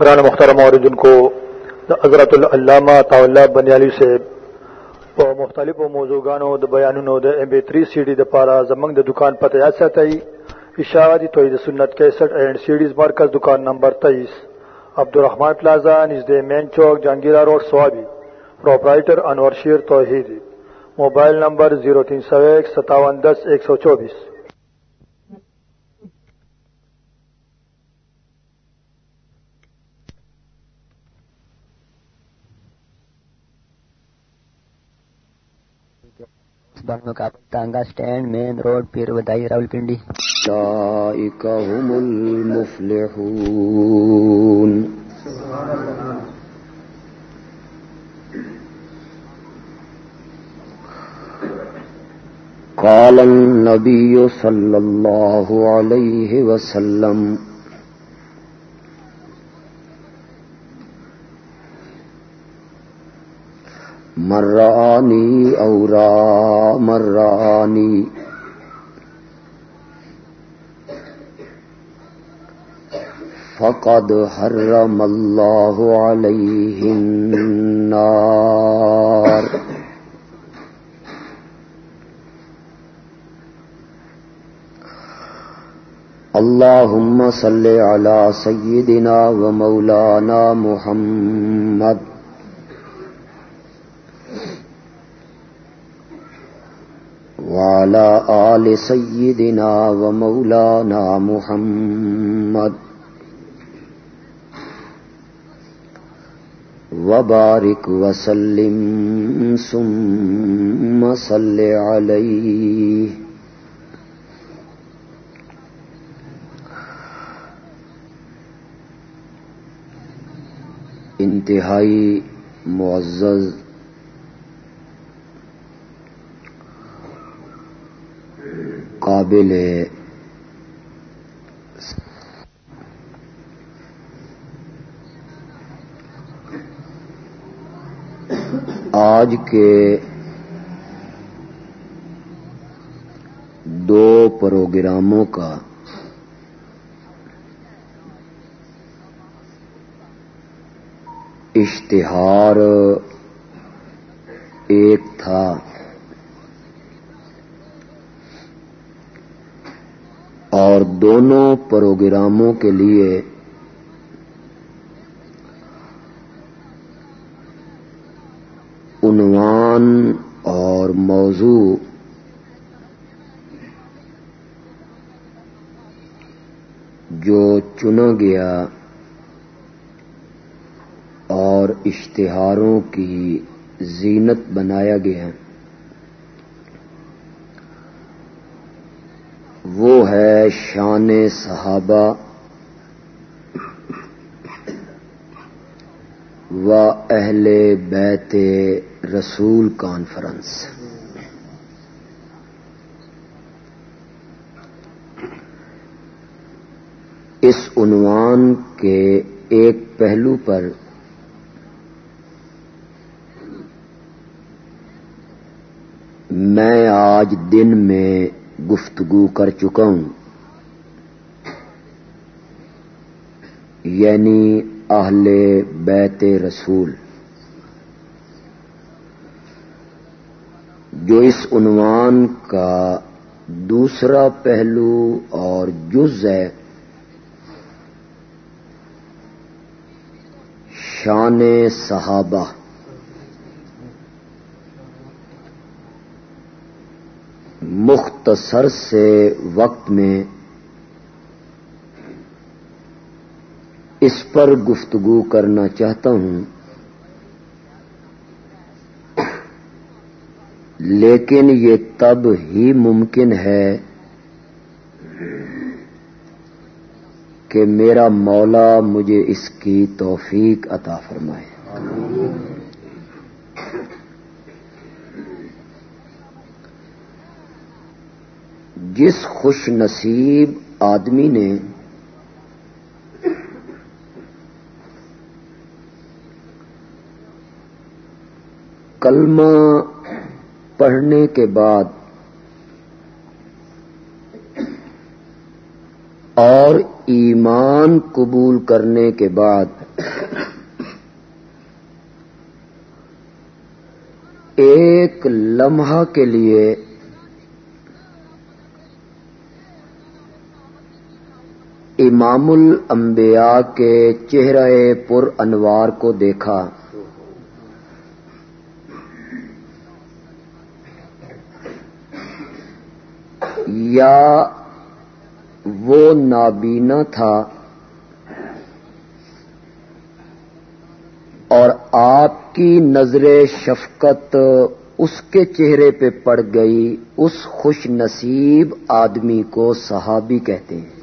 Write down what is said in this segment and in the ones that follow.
گران مختار موردن کو حضرت العلامہ طاولہ بنیالی سے په مختلفو موضوعګانو د بیانونو د ام بي 3 سي ډي د د دکان پته یا ساتي اشاعتی توحید سنت 61 اینڈ سیډیز مرکز دکان number 23 Abdulrahman plaza نزد main chowk, Jahangira road, Swabi. Proprietor Anwar Sher Tauheed. Mobile number 03015710124 Bano کا تانگا سٹینڈ مین روڈ پھر ودائی راول پنڈی هم المفلحون۔ قال النبي صلى الله عليه وسلم۔ مرانی اورا مرانی فقد حرم الله عليه النار اللهم صل على سيدنا ومولانا محمد وعلى آل سيدنا ومولانا محمد. وبارك وسلم ثم صل عليه. انتہائی معزز قابل آج کے دو پروگراموں کا اشتہار ایک تھا۔ اور دونوں پروگراموں کے لیے عنوان اور موضوع جو چنا گیا اور اشتہاروں کی زینت بنایا گیا وہ ہے شان صحابہ و اہل بیت رسول کانفرنس۔ اس عنوان کے ایک پہلو پر میں آج دن میں گفتگو کر چکا ہوں۔ یعنی اہل بیت رسول۔ جو اس عنوان کا دوسرا پہلو اور جز ہے، شان صحابہ۔ مختصر سے وقت میں اس پر گفتگو کرنا چاہتا ہوں۔ لیکن یہ تب ہی ممکن ہے کہ میرا مولا مجھے اس کی توفیق عطا فرمائے۔ جس خوش نصیب آدمی نے کلمہ پڑھنے کے بعد اور ایمان قبول کرنے کے بعد ایک لمحہ کے لیے امام الانبیاء کے چہرے پر انوار کو دیکھا۔ یا وہ نابینا تھا اور آپ کی نظر شفقت اس کے چہرے پہ پڑ گئی، اس خوش نصیب آدمی کو صحابی کہتے ہیں۔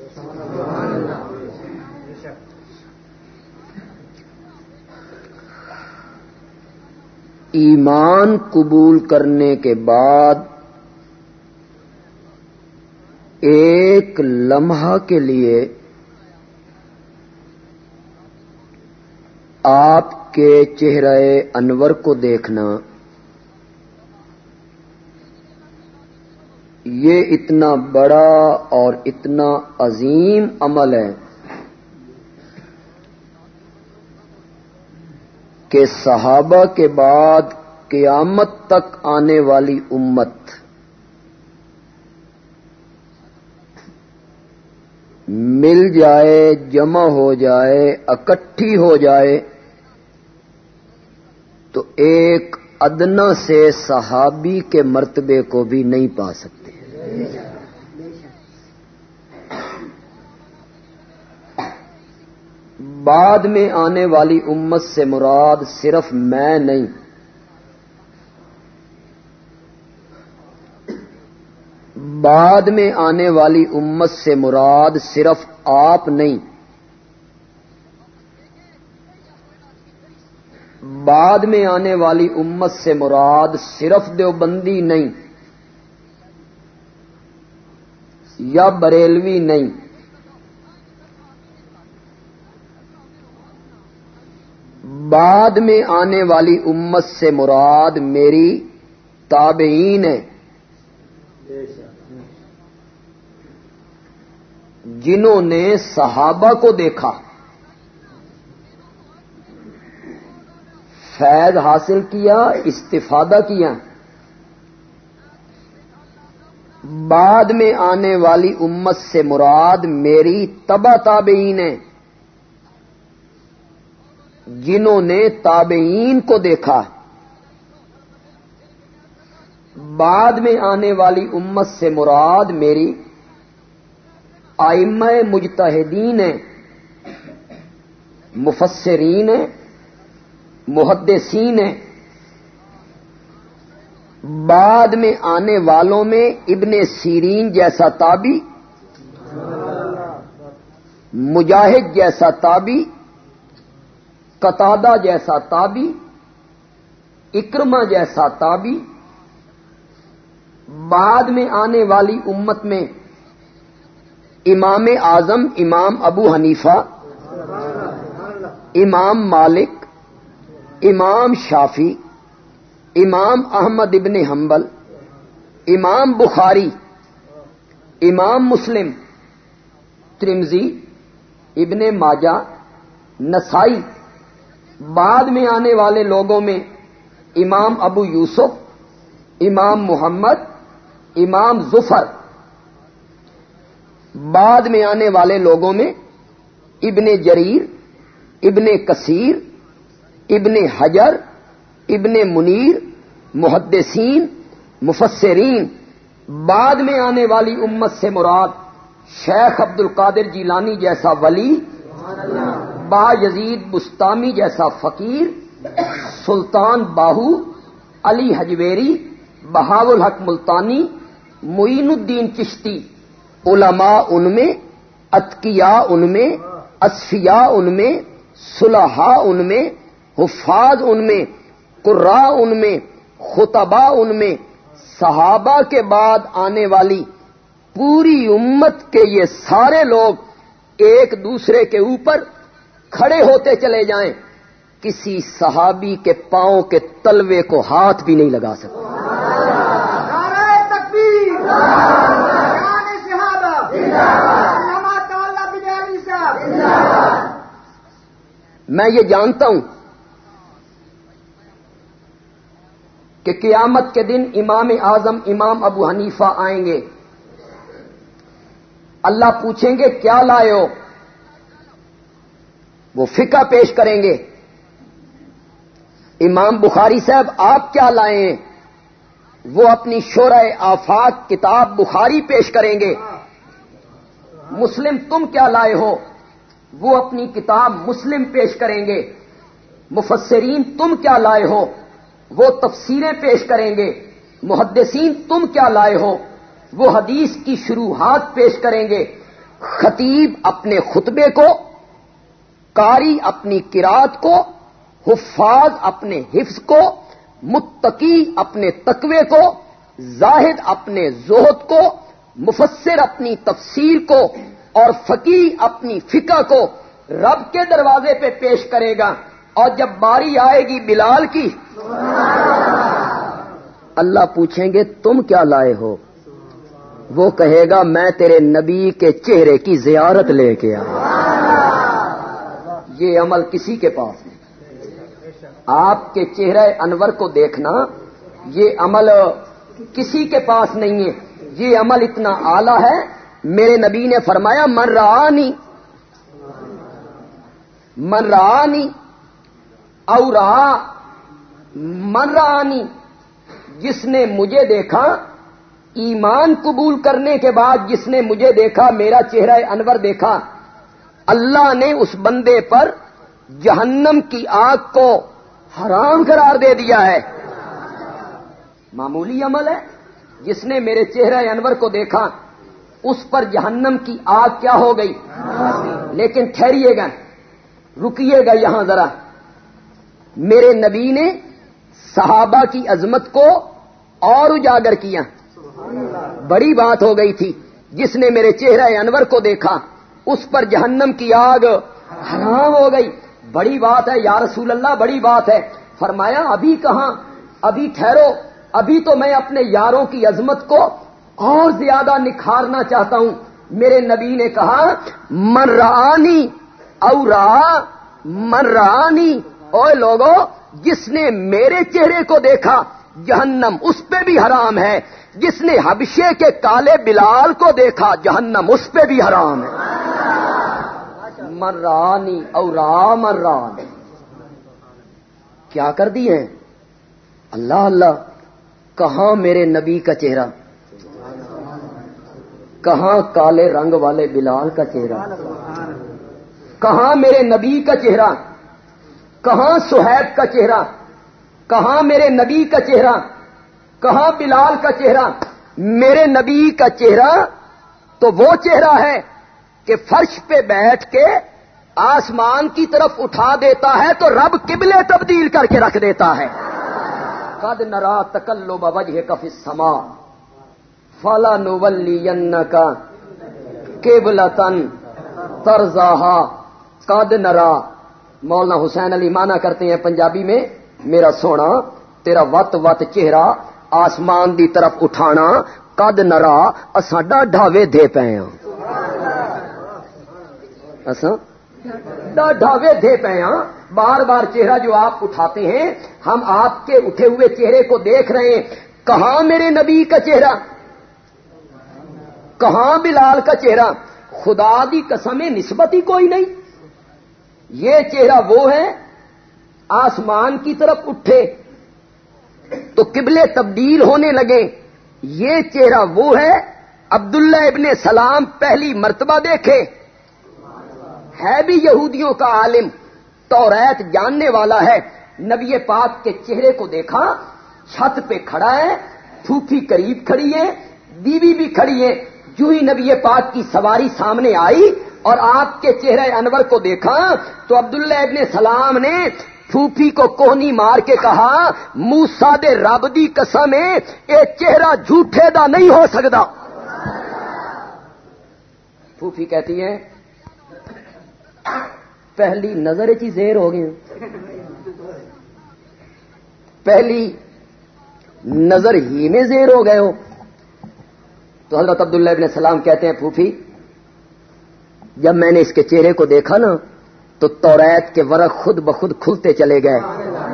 ایمان قبول کرنے کے بعد ایک لمحہ کے لیے آپ کے چہرے انور کو دیکھنا، یہ اتنا بڑا اور اتنا عظیم عمل ہے۔ کہ صحابہ کے بعد قیامت تک آنے والی امت مل جائے، جمع ہو جائے، اکٹھی ہو جائے، تو ایک ادنا سے صحابی کے مرتبے کو بھی نہیں پا سکتے۔ بعد میں آنے والی امت سے مراد صرف میں نہیں۔ بعد میں آنے والی امت سے مراد صرف آپ نہیں۔ بعد میں آنے والی امت سے مراد صرف دیوبندی نہیں۔ یا بریلوی نہیں۔ بعد میں آنے والی امت سے مراد میری تابعین ہے جنہوں نے صحابہ کو دیکھا۔ فیض حاصل کیا، استفادہ کیا۔ بعد میں آنے والی امت سے مراد میری تبا تابعین ہے جنہوں نے تابعین کو دیکھا بعد میں آنے والی امت سے مراد میری آئمہ مجتہدین ہیں، مفسرین ہیں، محدثین ہیں۔ بعد میں آنے والوں میں ابن سیرین جیسا تابی مجاہد جیسا تابی قطادہ جیسا تابی اکرما جیسا تابی، بعد میں آنے والی امت میں امام اعظم، امام ابو حنیفہ، امام مالک، امام شافی امام احمد ابن حنبل، امام بخاری، امام مسلم ترمزی ابن ماجہ، نسائی بعد میں آنے والے لوگوں میں امام ابو یوسف، امام محمد، امام ظفر، بعد میں آنے والے لوگوں میں ابن جریر، ابن کثیر، ابن حجر، ابن منیر، محدثین، مفسرین، بعد میں آنے والی امت سے مراد شیخ عبد القادر جیلانی جیسا ولی با یزید بستانی جیسا فقیر، سلطان باہو، علی حجویری بہاول الحق ملتانی، معین الدین چشتی، علماء ان میں اتکیا ان میں اصفیا ان میں صلحاء ان میں حفاظ ان میں قرا ان میں خطبہ ان میں صحابہ کے بعد آنے والی پوری امت کے یہ سارے لوگ ایک دوسرے کے اوپر کھڑے ہوتے چلے جائیں کسی صحابی کے پاؤں کے تلوے کو ہاتھ بھی نہیں لگا سکتے۔ میں یہ جانتا ہوں کہ قیامت کے دن امام اعظم امام ابو حنیفہ آئیں گے۔ اللہ پوچھیں گے کیا لائے ہو؟ وہ فقہ پیش کریں گے۔ امام بخاری صاحب، آپ کیا لائے وہ اپنی شورہ آفاق کتاب بخاری پیش کریں گے۔ مسلم، تم کیا لائے ہو؟ وہ اپنی کتاب مسلم پیش کریں گے۔ مفسرین، تم کیا لائے ہو؟ وہ تفسیریں پیش کریں گے۔ محدثین، تم کیا لائے ہو؟ وہ حدیث کی شروحات پیش کریں گے۔ خطیب اپنے خطبے کو کاری اپنی کراط کو، حفاظ اپنے حفظ کو، متقی اپنے تقوی کو، زاہد اپنے زہد کو، مفسر اپنی تفسیر کو اور فقی اپنی فقہ کو رب کے دروازے پہ پیش کرے گا اور جب باری آئے گی بلال کی، اللہ پوچھیں گے تم کیا لائے ہو؟ وہ کہے گا میں تیرے نبی کے چہرے کی زیارت لے کے آیا۔ یہ عمل کسی کے پاس نہیں۔ آپ کے چہرے انور کو دیکھنا، یہ عمل کسی کے پاس نہیں ہے۔ یہ عمل اتنا آلہ ہے، میرے نبی نے فرمایا، من رانی من رانی اور من رانی جس نے مجھے دیکھا ایمان قبول کرنے کے بعد، جس نے مجھے دیکھا، میرا چہرہ انور دیکھا اللہ نے اس بندے پر جہنم کی آگ کو حرام قرار دے دیا ہے۔ معمولی عمل ہے۔ جس نے میرے چہرہ انور کو دیکھا، اس پر جہنم کی آگ کیا ہو گئی؟ لیکن ٹھہریے گا۔ رکیے گا یہاں ذرا۔ میرے نبی نے صحابہ کی عظمت کو اور اجاگر کیا۔ بڑی بات ہو گئی تھی۔ جس نے میرے چہرہ انور کو دیکھا۔ اس پر جہنم کی آگ حرام ہو گئی۔ بڑی بات ہے یا رسول اللہ، بڑی بات ہے۔ فرمایا، ابھی کہاں؟ ابھی ٹھہرو۔ ابھی تو میں اپنے یاروں کی عظمت کو اور زیادہ نکھارنا چاہتا ہوں۔ میرے نبی نے کہا، من رانی اور من رانی اوے لوگوں جس نے میرے چہرے کو دیکھا، جہنم اس پہ بھی حرام ہے۔ جس نے حبشے کے کالے بلال کو دیکھا، جہنم اس پہ بھی حرام ہے۔ مرانی اور مران کیا کر دی ہے اللہ اللہ، کہاں میرے نبی کا چہرہ؟ کہاں کالے رنگ والے بلال کا چہرہ؟ کہاں میرے نبی کا چہرہ؟ کہاں سہیب کا چہرہ؟ کہاں میرے نبی کا چہرہ؟ کہاں بلال کا چہرہ؟ میرے نبی کا چہرہ تو وہ چہرہ ہے کہ فرش پہ بیٹھ کے آسمان کی طرف اٹھا دیتا ہے تو رب قبلے تبدیل کر کے رکھ دیتا ہے۔ قد نرا تکلو بوجہ کف سما فلا نولی کا کیبل تن ترزا قد نرا۔ مولانا حسین علی مانا کرتے ہیں پنجابی میں، میرا سونا، تیرا وت وت چہرہ، آسمان دی طرف اٹھانا۔ قد نرا اساڈا ڈھاوے دے پے ہاں۔ ڈھاوے دے پے ہاں۔ بار بار چہرہ جو آپ اٹھاتے ہیں، ہم آپ کے اٹھے ہوئے چہرے کو دیکھ رہے ہیں۔ کہاں میرے نبی کا چہرہ؟ کہاں بلال کا چہرہ؟ خدا دی قسم نسبت ہی کوئی نہیں۔ یہ چہرہ وہ ہے، آسمان کی طرف اٹھے تو قبلے تبدیل ہونے لگے۔ یہ چہرہ وہ ہے، عبداللہ ابن سلام پہلی مرتبہ دیکھے۔ ہے بھی یہودیوں کا عالم تو جاننے والا ہے۔ نبی پاک کے چہرے کو دیکھا، چھت پہ کھڑا ہے، پھوپھی قریب کھڑی ہے، بیوی بھی کھڑی ہے۔ جو ہی نبی پاک کی سواری سامنے آئی اور آپ کے چہرے انور کو دیکھا، تو عبداللہ ابن سلام نے پھوپھی کو کوہنی مار کے کہا موسا دے رب دی قسم، اے چہرہ جھوٹے دا نہیں ہو سکتا۔ پھوپھی کہتی ہے پہلی نظر چی زیر ہو گئی پہلی نظر ہی میں زیر ہو گئے ہو۔ تو حضرت عبداللہ ابن سلام کہتے ہیں، پھوپھی، جب میں نے اس کے چہرے کو دیکھا نا، تو توریت کے ورق خود بخود کھلتے چلے گئے۔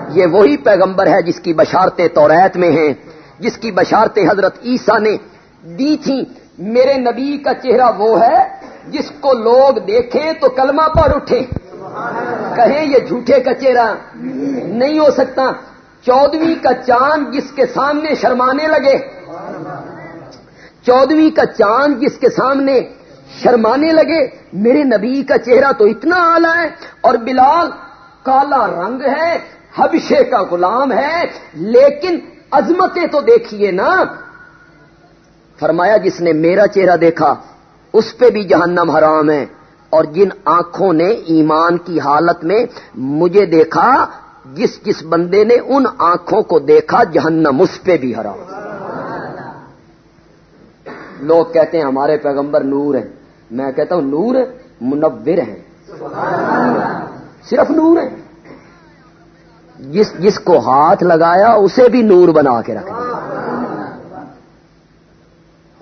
یہ وہی پیغمبر ہے جس کی بشارتیں توریت میں ہیں۔ جس کی بشارتیں حضرت عیسیٰ نے دی تھیں۔ میرے نبی کا چہرہ وہ ہے جس کو لوگ دیکھیں تو کلمہ پر اٹھے کہیں یہ جھوٹے کا چہرہ نہیں ہو سکتا۔ چودویں کا چاند جس کے سامنے شرمانے لگے۔ چودویں کا چاند جس کے سامنے شرمانے لگے۔ میرے نبی کا چہرہ تو اتنا آلہ ہے۔ اور بلال کالا رنگ ہے، حبشے کا غلام ہے۔ لیکن عظمتیں تو دیکھیے نا۔ فرمایا جس نے میرا چہرہ دیکھا اس پہ بھی جہنم حرام ہے۔ اور جن آنکھوں نے ایمان کی حالت میں مجھے دیکھا، جس جس بندے نے ان آنکھوں کو دیکھا، جہنم اس پہ بھی حرام لوگ کہتے ہیں ہمارے پیغمبر نور ہیں۔ میں کہتا ہوں نور منور ہیں۔ صرف نور ہے جس جس کو ہاتھ لگایا، اسے بھی نور بنا کے رکھ دیا۔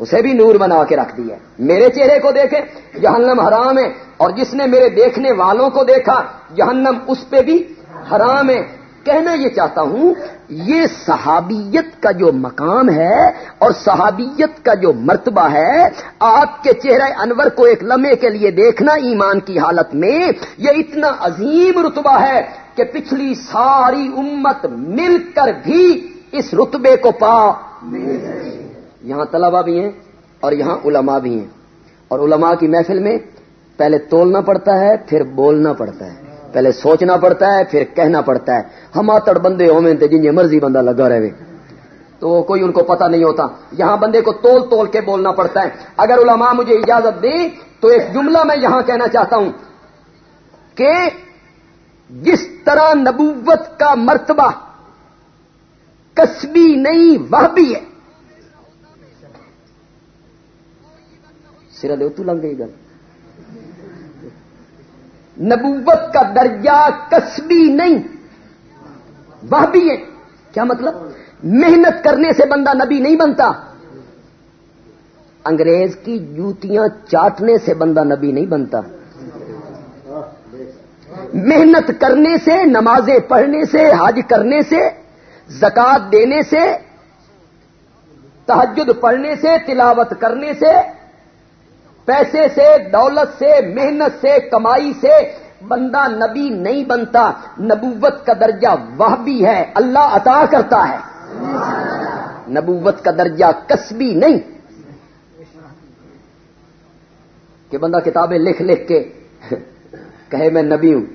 اسے بھی نور بنا کے رکھ دیا میرے چہرے کو دیکھے، جہنم حرام ہے۔ اور جس نے میرے دیکھنے والوں کو دیکھا، جہنم اس پہ بھی حرام ہے۔ کہنا یہ چاہتا ہوں، یہ صحابیت کا جو مقام ہے اور صحابیت کا جو مرتبہ ہے، آپ کے چہرہ انور کو ایک لمحے کے لیے دیکھنا ایمان کی حالت میں، یہ اتنا عظیم رتبہ ہے کہ پچھلی ساری امت مل کر بھی اس رتبے کو پا یہاں طلبا بھی ہیں اور یہاں علماء بھی ہیں۔ اور علماء کی محفل میں پہلے تولنا پڑتا ہے، پھر بولنا پڑتا ہے۔ پہلے سوچنا پڑتا ہے، پھر کہنا پڑتا ہے۔ ہم آتڑ بندے ہوئے تھے جن مرضی بندہ لگا رہے۔ تو کوئی ان کو پتہ نہیں ہوتا۔ یہاں بندے کو تول تول کے بولنا پڑتا ہے۔ اگر علماء مجھے اجازت دیں تو ایک جملہ میں یہاں کہنا چاہتا ہوں کہ جس طرح نبوت کا مرتبہ کسبی نہیں وہ بھی ہے۔ سرا تو لنگ گئی گل۔ نبوت کا درجہ کسبی نہیں، وہ بھی ہے۔ کیا مطلب؟ محنت کرنے سے بندہ نبی نہیں بنتا۔ انگریز کی جوتیاں چاٹنے سے بندہ نبی نہیں بنتا۔ محنت کرنے سے، نمازیں پڑھنے سے، حج کرنے سے، زکات دینے سے تحجد پڑھنے سے، تلاوت کرنے سے پیسے سے، دولت سے، محنت سے، کمائی سے بندہ نبی نہیں بنتا۔ نبوت کا درجہ وہ بھی ہے، اللہ عطا کرتا ہے۔ نبوت کا درجہ کسبی نہیں۔ کہ بندہ کتابیں لکھ لکھ کے کہے میں نبی ہوں۔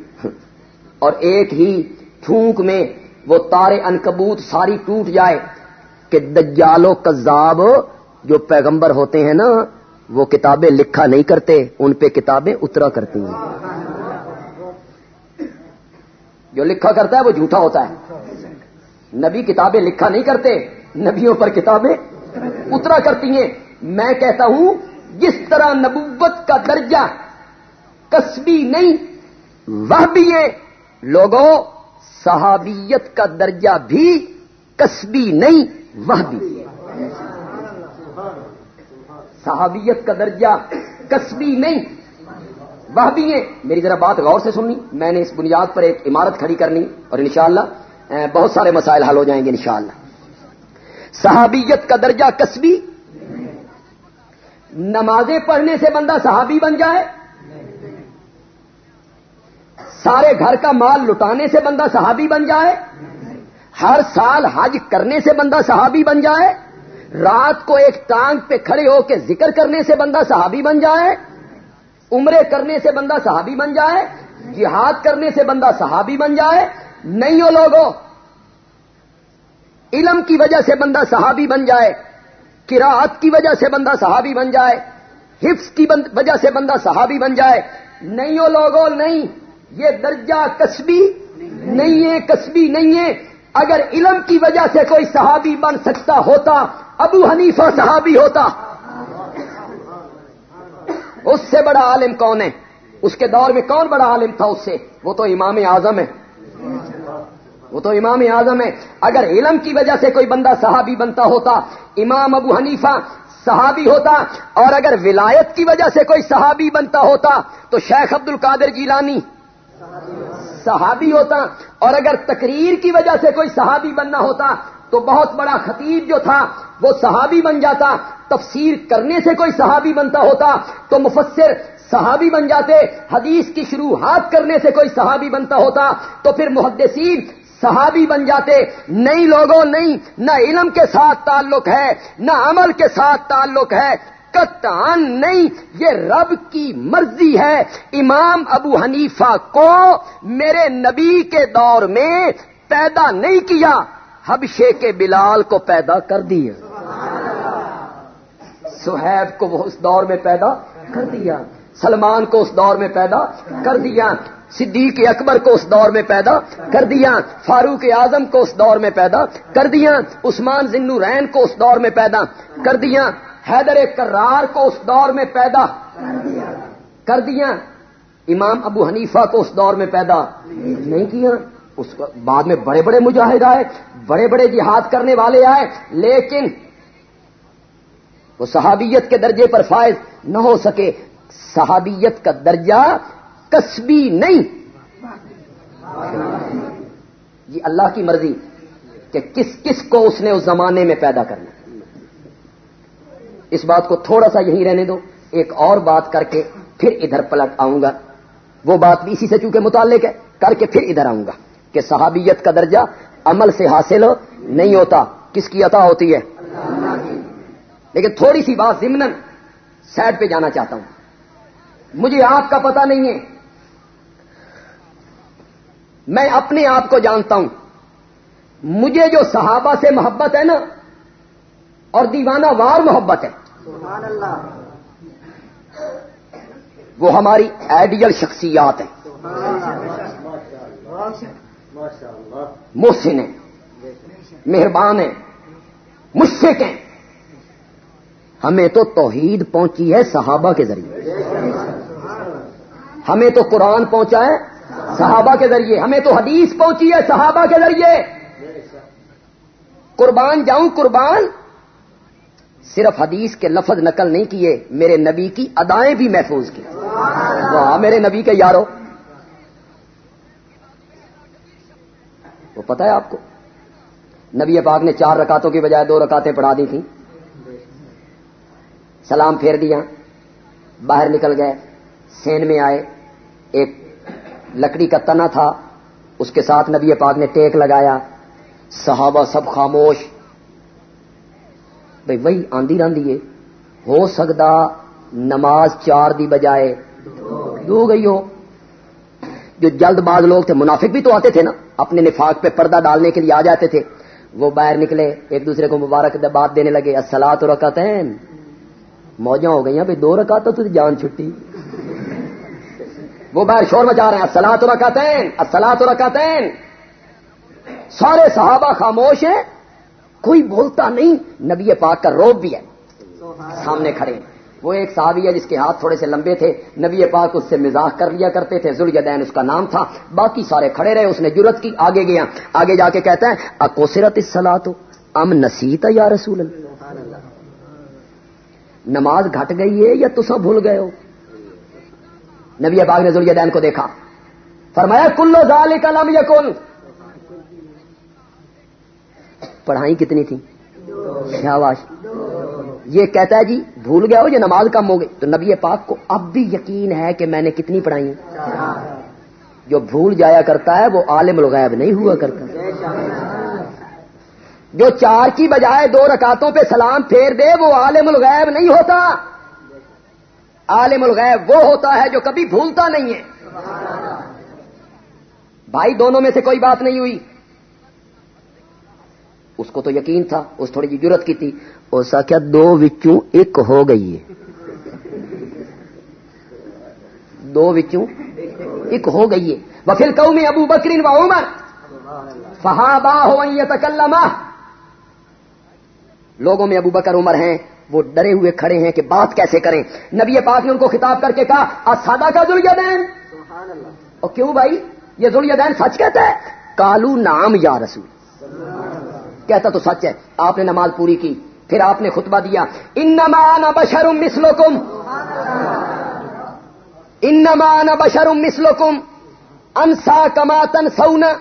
اور ایک ہی پھونک میں وہ تارے انکبوت ساری ٹوٹ جائے کہ دجال و کذاب جو پیغمبر ہوتے ہیں نا وہ کتابیں لکھا نہیں کرتے، ان پہ کتابیں اترا کرتی ہیں۔ جو لکھا کرتا ہے، وہ جھوٹا ہوتا ہے۔ نبی کتابیں لکھا نہیں کرتے، نبیوں پر کتابیں اترا کرتی ہیں۔ میں کہتا ہوں، جس طرح نبوت کا درجہ کسبی نہیں، وہ بھی ہے۔ لوگوں، صحابیت کا درجہ بھی کسبی نہیں، وہ بھی۔ صحابیت کا درجہ کسبی نہیں۔ وہ بھی ہے میری ذرا بات غور سے سننی۔ میں نے اس بنیاد پر ایک عمارت کھڑی کرنی اور انشاءاللہ بہت سارے مسائل حل ہو جائیں گے انشاءاللہ۔ صحابیت کا درجہ کسبی نمازیں پڑھنے سے بندہ صحابی بن جائے؟ سارے گھر کا مال لٹانے سے بندہ صحابی بن جائے؟ ہر سال حج کرنے سے بندہ صحابی بن جائے؟ رات کو ایک ٹانگ پہ کھڑے ہو کے ذکر کرنے سے بندہ صحابی بن جائے، عمرے کرنے سے بندہ صحابی بن جائے، جہاد کرنے سے بندہ صحابی بن جائے، نہیں ہو لوگوں، علم کی وجہ سے بندہ صحابی بن جائے کراط کی وجہ سے بندہ صحابی بن جائے، حفظ کی وجہ سے بندہ صحابی بن جائے، نہیں ہو لوگوں، نہیں، یہ درجہ کسبی نہیں ہے، کسبی نہیں ہے۔ اگر علم کی وجہ سے کوئی صحابی بن سکتا ہوتا ابو حنیفہ صحابی ہوتا۔ اس سے بڑا عالم کون ہے؟ اس کے دور میں کون بڑا عالم تھا اس سے؟ وہ تو امام اعظم ہے۔ وہ تو امام اعظم ہے۔ اگر علم کی وجہ سے کوئی بندہ صحابی بنتا ہوتا، امام ابو حنیفہ صحابی ہوتا، اور اگر ولایت کی وجہ سے کوئی صحابی بنتا ہوتا، تو شیخ عبد القادر جیلانی صحابی ہوتا۔ اور اگر تقریر کی وجہ سے کوئی صحابی بننا ہوتا تو بہت بڑا خطیب جو تھا، وہ صحابی بن جاتا، تفسیر کرنے سے کوئی صحابی بنتا ہوتا، تو مفسر صحابی بن جاتے، حدیث کی شروعات کرنے سے کوئی صحابی بنتا ہوتا، تو پھر محدثین صحابی بن جاتے نئی لوگوں، نہیں، نہ علم کے ساتھ تعلق ہے، نہ عمل کے ساتھ تعلق ہے کتان نہیں، یہ رب کی مرضی ہے۔ امام ابو حنیفہ کو میرے نبی کے دور میں پیدا نہیں کیا۔ حبشے کے بلال کو پیدا کر دیا۔ سہیب کو وہ اس دور میں پیدا کر دیا۔ سلمان کو اس دور میں پیدا کر دیا۔ صدیق اکبر کو اس دور میں پیدا کر دیا۔ فاروق اعظم کو اس دور میں پیدا کر دیا۔ عثمان ذنو رین کو اس دور میں پیدا کر دیا۔ حیدر کرار کو اس دور میں پیدا کر دیا۔ امام ابو حنیفہ کو اس دور میں پیدا نہیں کیا۔ اس بعد میں بڑے بڑے مجاہد آئے، بڑے بڑے جہاد کرنے والے آئے، لیکن وہ صحابیت کے درجے پر فائز نہ ہو سکے۔ صحابیت کا درجہ کسبی نہیں۔ یہ اللہ کی مرضی کہ کس کس کو اس نے اس زمانے میں پیدا کرنا۔ اس بات کو تھوڑا سا یہی رہنے دو۔ ایک اور بات کر کے پھر ادھر پلٹ آؤں گا۔ وہ بات بھی اسی سے چونکہ متعلق ہے۔ کر کے پھر ادھر آؤں گا۔ کہ صحابیت کا درجہ عمل سے حاصل نہیں ہوتا۔ کس کی عطا ہوتی ہے؟ لیکن تھوڑی سی بات ضمن سیڈ پہ جانا چاہتا ہوں۔ مجھے آپ کا پتہ نہیں ہے۔ میں اپنے آپ کو جانتا ہوں۔ مجھے جو صحابہ سے محبت ہے نا اور دیوانہ وار محبت ہے۔ وہ ہماری آئیڈیل شخصیات ہیں۔ محسن ہیں، مہربان ہیں، مشفق ہیں۔ ہمیں تو توحید پہنچی ہے صحابہ کے ذریعے۔ ہمیں تو قرآن پہنچا ہے صحابہ کے ذریعے۔ ہمیں تو حدیث پہنچی ہے صحابہ کے ذریعے۔ قربان جاؤں، قربان۔ صرف حدیث کے لفظ نقل نہیں کیے، میرے نبی کی ادائیں بھی محفوظ کی۔ واہ، میرے نبی کے یارو۔ وہ پتہ ہے آپ کو؟ نبی پاک نے چار رکاتوں کی بجائے دو رکاتیں پڑھا دی تھیں۔ سلام پھیر دیا، باہر نکل گئے، سین میں آئے۔ ایک لکڑی کا تنا تھا، اس کے ساتھ نبی پاک نے ٹیک لگایا۔ صحابہ سب خاموش۔ بھائی وہی آندھی راندھی ہے۔ ہو سکتا نماز چار دی بجائے دو گئی ہو۔ جو جلد باز لوگ تھے، منافق بھی تو آتے تھے نا، اپنے نفاق پہ پردہ ڈالنے کے لیے آ جاتے تھے۔ وہ باہر نکلے، ایک دوسرے کو مبارک بات دینے لگے اصلا تو رکھتے ہیں موجاں ہو گئی بھائی دو رکھا تو جان چھٹی۔ وہ باہر شور مچا رہے ہیں اصلا تو رکھتے ہیں اصلا تو رکھتے ہیں سارے صحابہ خاموش ہیں، کوئی بولتا نہیں، نبی پاک کا روب بھی ہے۔ سامنے کھڑے وہ ایک صحابی ہے جس کے ہاتھ تھوڑے سے لمبے تھے۔ نبی پاک اس سے مزاح کر لیا کرتے تھے۔ ذوالجدین اس کا نام تھا۔ باقی سارے کھڑے رہے۔ اس نے جرت کی۔ آگے گیا۔ آگے جا کے کہتا ہے اکوسرت سلا تو ام نسیتا یا رسول اللہ؟ نماز گھٹ گئی ہے یا تصا بھول گئے ہو؟ نبی پاک نے ذوالجدین کو دیکھا۔ فرمایا، کلو ذالک لم یکن. پڑھائی کتنی تھی؟ شاواش یہ کہتا ہے جی بھول گیا ہو یہ نماز کم ہو گئی۔ تو نبی پاک کو اب بھی یقین ہے کہ میں نے کتنی پڑھائی جو بھول جایا کرتا ہے، وہ عالم الغیب نہیں ہوا کرتا۔ جو چار کی بجائے دو رکاتوں پہ سلام پھیر دے، وہ عالم الغیب نہیں ہوتا۔ عالم الغیب وہ ہوتا ہے جو کبھی بھولتا نہیں ہے۔ بھائی، دونوں میں سے کوئی بات نہیں ہوئی۔ اس کو تو یقین تھا، اس تھوڑی جی ضرورت کی تھی۔ اس کیا دو وچوں، ایک ہو گئی ہے۔ دو وچوں، ایک ہو گئی ہے۔ وفیل کہ میں ابو بکرین و عمر فہابا ہو لوگوں میں ابو بکر، عمر ہیں، وہ ڈرے ہوئے کھڑے ہیں کہ بات کیسے کریں۔ نبی پاک نے ان کو خطاب کر کے کہا سادہ کا ذریعہ اور کیوں بھائی؟ یہ ذریعہ سچ کہتا ہے؟ کالو نام یا رسول۔ کہتا تو سچ ہے، آپ نے نماز پوری کی، پھر آپ نے خطبہ دیا انمان بشرم مسلو کم انمان بشرم مسلو کم انسا کما تن سونا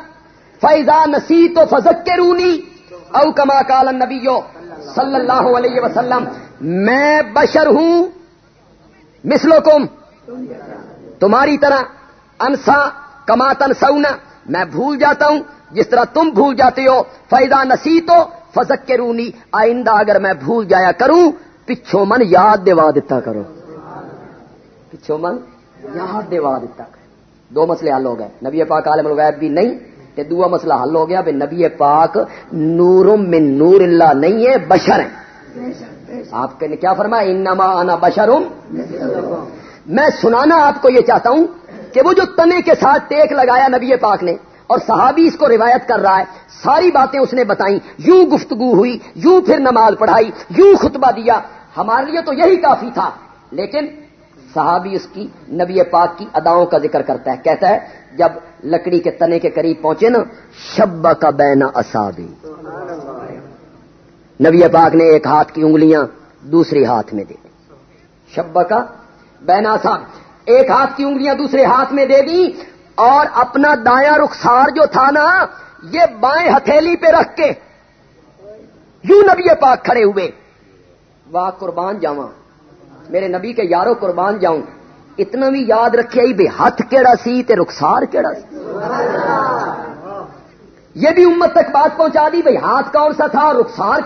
فیضا نسی تو فضک کے رونی او کما کال نبی صلی اللہ علیہ وسلم، میں بشر ہوں مسلکم تمہاری طرح انسا کماتن سونا میں بھول جاتا ہوں جس طرح تم بھول جاتے ہو فیضا نسی تو فضک کے رونی آئندہ اگر میں بھول جایا کروں پچھو من یاد دیوا دیتا کرو۔ پچھو من یاد دیوا دیتا کرو۔ دو مسئلے حل ہو گئے۔ نبی پاک عالم الغیب بھی نہیں، تے دوا مسئلہ حل ہو گیا بھائی نبی پاک نور من نور اللہ نہیں ہے، بشر ہیں۔ آپ نے کیا فرمایا؟ انما انا بشرم۔ میں سنانا آپ کو یہ چاہتا ہوں کہ وہ جو تنے کے ساتھ ٹیک لگایا نبی پاک نے اور صحابی اس کو روایت کر رہا ہے۔ ساری باتیں اس نے بتائیں۔ یوں گفتگو ہوئی، یوں پھر نماز پڑھائی، یوں خطبہ دیا۔ ہمارے لیے تو یہی کافی تھا۔ لیکن صحابی اس کی نبی پاک کی اداؤں کا ذکر کرتا ہے۔ کہتا ہے، جب لکڑی کے تنے کے قریب پہنچے نا شب کا بینا اصابی نبی پاک نے ایک ہاتھ کی انگلیاں دوسری ہاتھ میں دے دی۔ شب کا بینا صاحب ایک ہاتھ کی انگلیاں دوسرے ہاتھ میں دے دی اور اپنا دایا رخسار جو تھا نا، یہ بائیں ہتھیلی پہ رکھ کے یوں نبی پاک کھڑے ہوئے۔ واہ، قربان جاواں۔ میرے نبی کے یارو، قربان جاؤں۔ اتنا بھی یاد رکھے آئی بے ہاتھ کیڑا سی تے رخسار کیڑا سی۔ یہ بھی امت تک بات پہنچا دی بھائی ہاتھ کون سا تھا؟ رخسار۔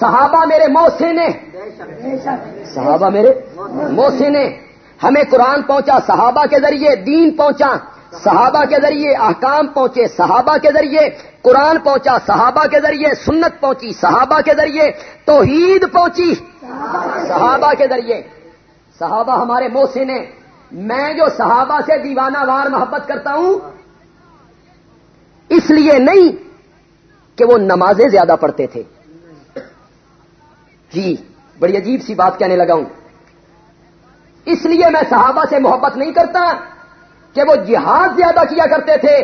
صحابہ میرے موسے نے۔ صحابہ میرے موسے نے۔ ہمیں قرآن پہنچا، صحابہ کے ذریعے دین پہنچا۔ صحابہ کے ذریعے احکام پہنچے، صحابہ کے ذریعے قرآن پہنچا، صحابہ کے ذریعے سنت پہنچی، صحابہ کے ذریعے توحید پہنچی۔ صحابہ کے ذریعے۔ صحابہ ہمارے موسن ہیں۔ میں جو صحابہ سے دیوانہ وار محبت کرتا ہوں، اس لیے نہیں کہ وہ نمازیں زیادہ پڑھتے تھے۔ جی بڑی عجیب سی بات کہنے لگا ہوں۔ اس لیے میں صحابہ سے محبت نہیں کرتا۔ کہ وہ جہاد زیادہ کیا کرتے تھے۔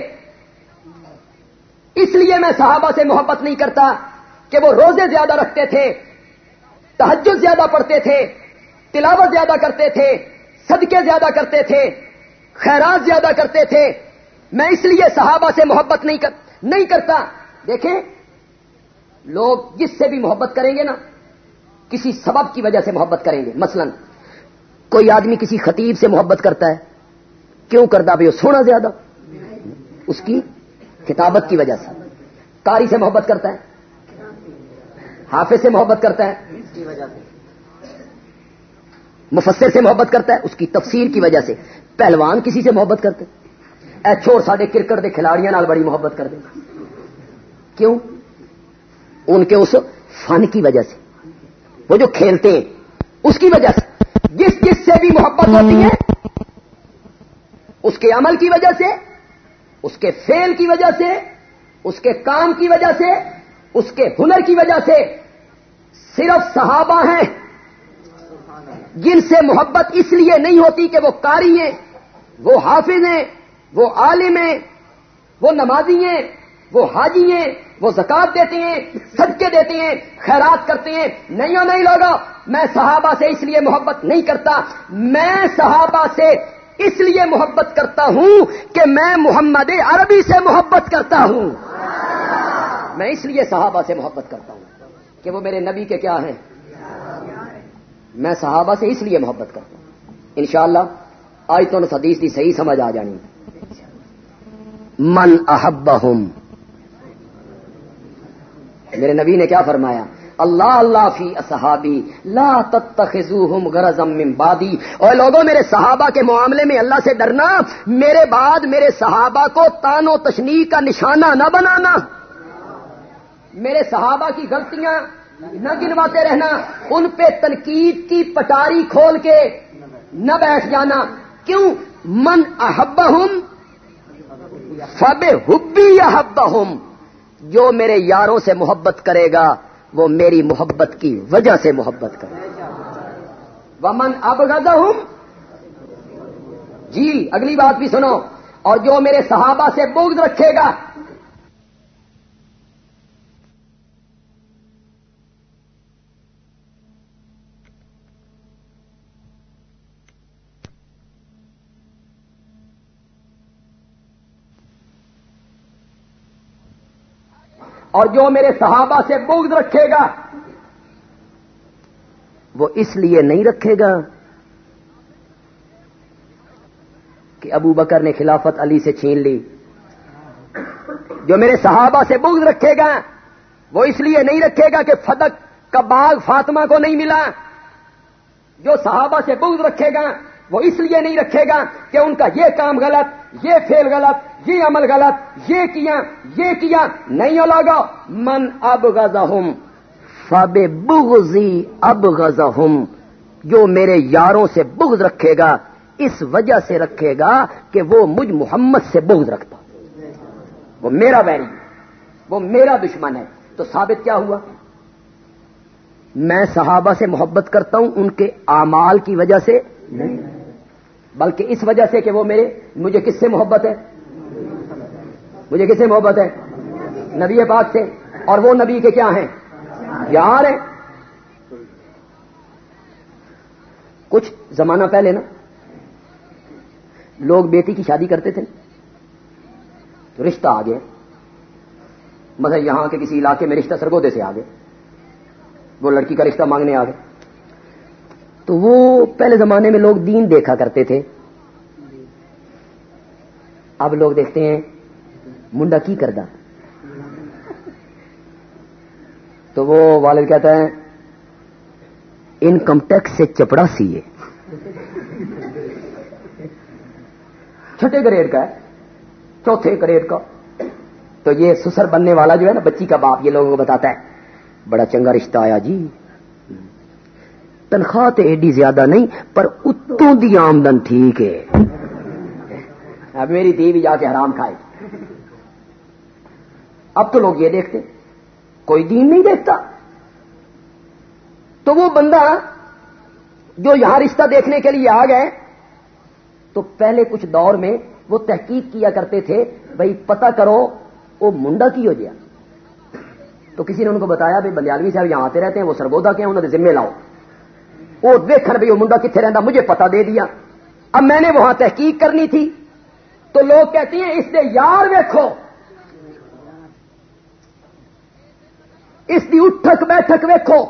اس لیے میں صحابہ سے محبت نہیں کرتا کہ وہ روزے زیادہ رکھتے تھے تحجد زیادہ پڑھتے تھے، تلاوت زیادہ کرتے تھے، صدقے زیادہ کرتے تھے، خیرات زیادہ کرتے تھے۔ میں اس لیے صحابہ سے محبت نہیں کر، نہیں کرتا۔ دیکھیں، لوگ جس سے بھی محبت کریں گے نا، کسی سبب کی وجہ سے محبت کریں گے۔ مثلا، کوئی آدمی کسی خطیب سے محبت کرتا ہے۔ کیوں کرتا بھائی وہ سونا زیادہ؟ اس کی کتابت کی وجہ سے۔ کاری سے محبت کرتا ہے۔ حافظ سے محبت کرتا ہے۔ مفسر سے محبت کرتا ہے۔ اس کی تفسیر کی وجہ سے۔ پہلوان کسی سے محبت کرتے اے چھوڑ ساڈے کرکٹ کے کھلاڑیاں بڑی محبت کر دیں کیوں؟ ان کے اس فن کی وجہ سے۔ وہ جو کھیلتے ہیں، اس کی وجہ سے۔ جس جس سے بھی محبت ہوتی ہے اس کے عمل کی وجہ سے، اس کے فیل کی وجہ سے، اس کے کام کی وجہ سے، اس کے ہنر کی وجہ سے صرف صحابہ ہیں۔ جن سے محبت اس لیے نہیں ہوتی کہ وہ کاری ہیں، وہ حافظ ہیں، وہ عالم ہیں، وہ نمازی ہیں، وہ حاجی ہیں، وہ زکات دیتے ہیں، صدقے دیتے ہیں، خیرات کرتے ہیں۔ نہیں ہو نہیں لوگا میں صحابہ سے اس لیے محبت نہیں کرتا، میں صحابہ سے اس لیے محبت کرتا ہوں کہ میں محمد عربی سے محبت کرتا ہوں۔ میں اس لیے صحابہ سے محبت کرتا ہوں کہ وہ میرے نبی کے کیا ہیں؟ میں صحابہ سے اس لیے محبت کرتا ہوں۔ انشاءاللہ آج تو حدیث دی صحیح سمجھ آ جانی۔ من احب میرے نبی نے کیا فرمایا؟ اللہ اللہ فی اصحابی، لا تتخذوہم غرضا من بعدی۔ اور لوگوں، میرے صحابہ کے معاملے میں اللہ سے ڈرنا، میرے بعد میرے صحابہ کو تان و تشنی کا نشانہ نہ بنانا۔ میرے صحابہ کی غلطیاں نہ گنواتے رہنا، ان پہ تنقید کی پٹاری کھول کے نہ بیٹھ جانا۔ کیوں؟ من احب ہوں فب حبی احب ہوں جو میرے یاروں سے محبت کرے گا۔ وہ میری محبت کی وجہ سے محبت کرے ومن اب ہوں جی اگلی بات بھی سنو۔ اور جو میرے صحابہ سے بغض رکھے گا اور جو میرے صحابہ سے بغض رکھے گا، وہ اس لیے نہیں رکھے گا کہ ابو بکر نے خلافت علی سے چھین لی۔ جو میرے صحابہ سے بغض رکھے گا، وہ اس لیے نہیں رکھے گا کہ فدق کا باغ فاطمہ کو نہیں ملا۔ جو صحابہ سے بغض رکھے گا، وہ اس لیے نہیں رکھے گا کہ ان کا یہ کام غلط یہ فیل غلط، یہ عمل غلط، یہ کیا یہ کیا، نہیں لگا؟ من اب غزہ فب بغزی اب غزہ جو میرے یاروں سے بغض رکھے گا، اس وجہ سے رکھے گا کہ وہ مجھ محمد سے بغض رکھتا۔ وہ میرا ویری وہ میرا دشمن ہے۔ تو ثابت کیا ہوا؟ میں صحابہ سے محبت کرتا ہوں، ان کے اعمال کی وجہ سے؟ نہیں۔ بلکہ اس وجہ سے کہ وہ میرے مجھے کس سے محبت ہے؟ مجھے کس سے محبت ہے؟ نبی پاک سے۔ اور وہ نبی کے کیا ہیں؟ یار ہیں۔ کچھ زمانہ پہلے نا، لوگ بیٹی کی شادی کرتے تھے، تو رشتہ آ گیا مطلب یہاں کے کسی علاقے میں رشتہ سرگودے سے آ گئے وہ لڑکی کا رشتہ مانگنے آ گئے تو وہ پہلے زمانے میں لوگ دین دیکھا کرتے تھے۔ اب لوگ دیکھتے ہیں منڈا کی کردہ۔ تو وہ والد کہتا ہے انکم ٹیکس سے چپڑا سی چھٹے گریڈ کا ہے، چوتھے گریڈ کا۔ تو یہ سسر بننے والا جو ہے نا، بچی کا باپ یہ لوگوں کو بتاتا ہے، بڑا چنگا رشتہ آیا جی۔ تنخواہ تو ایڈی زیادہ نہیں، پر اتوں دی آمدن ٹھیک ہے۔ اب میری دی بھی جا کے حرام کھائے۔ اب تو لوگ یہ دیکھتے، کوئی دین نہیں دیکھتا۔ تو وہ بندہ جو یہاں رشتہ دیکھنے کے لیے آ گئے، تو پہلے کچھ دور میں وہ تحقیق کیا کرتے تھے بھائی پتہ کرو وہ منڈا کی ہو گیا۔ تو کسی نے ان کو بتایا بھائی بلیالوی صاحب یہاں آتے رہتے ہیں، وہ سرگودا کے انہوں نے ذمے لاؤ۔ وہ دیکھ بھائی وہ منڈا کتنے رہتا مجھے پتا دے دیا۔ اب میں نے وہاں تحقیق کرنی تھی۔ تو لوگ کہتے ہیں اس نے یار ویکھو۔ اس کی اٹھک بیٹھک ویکھو۔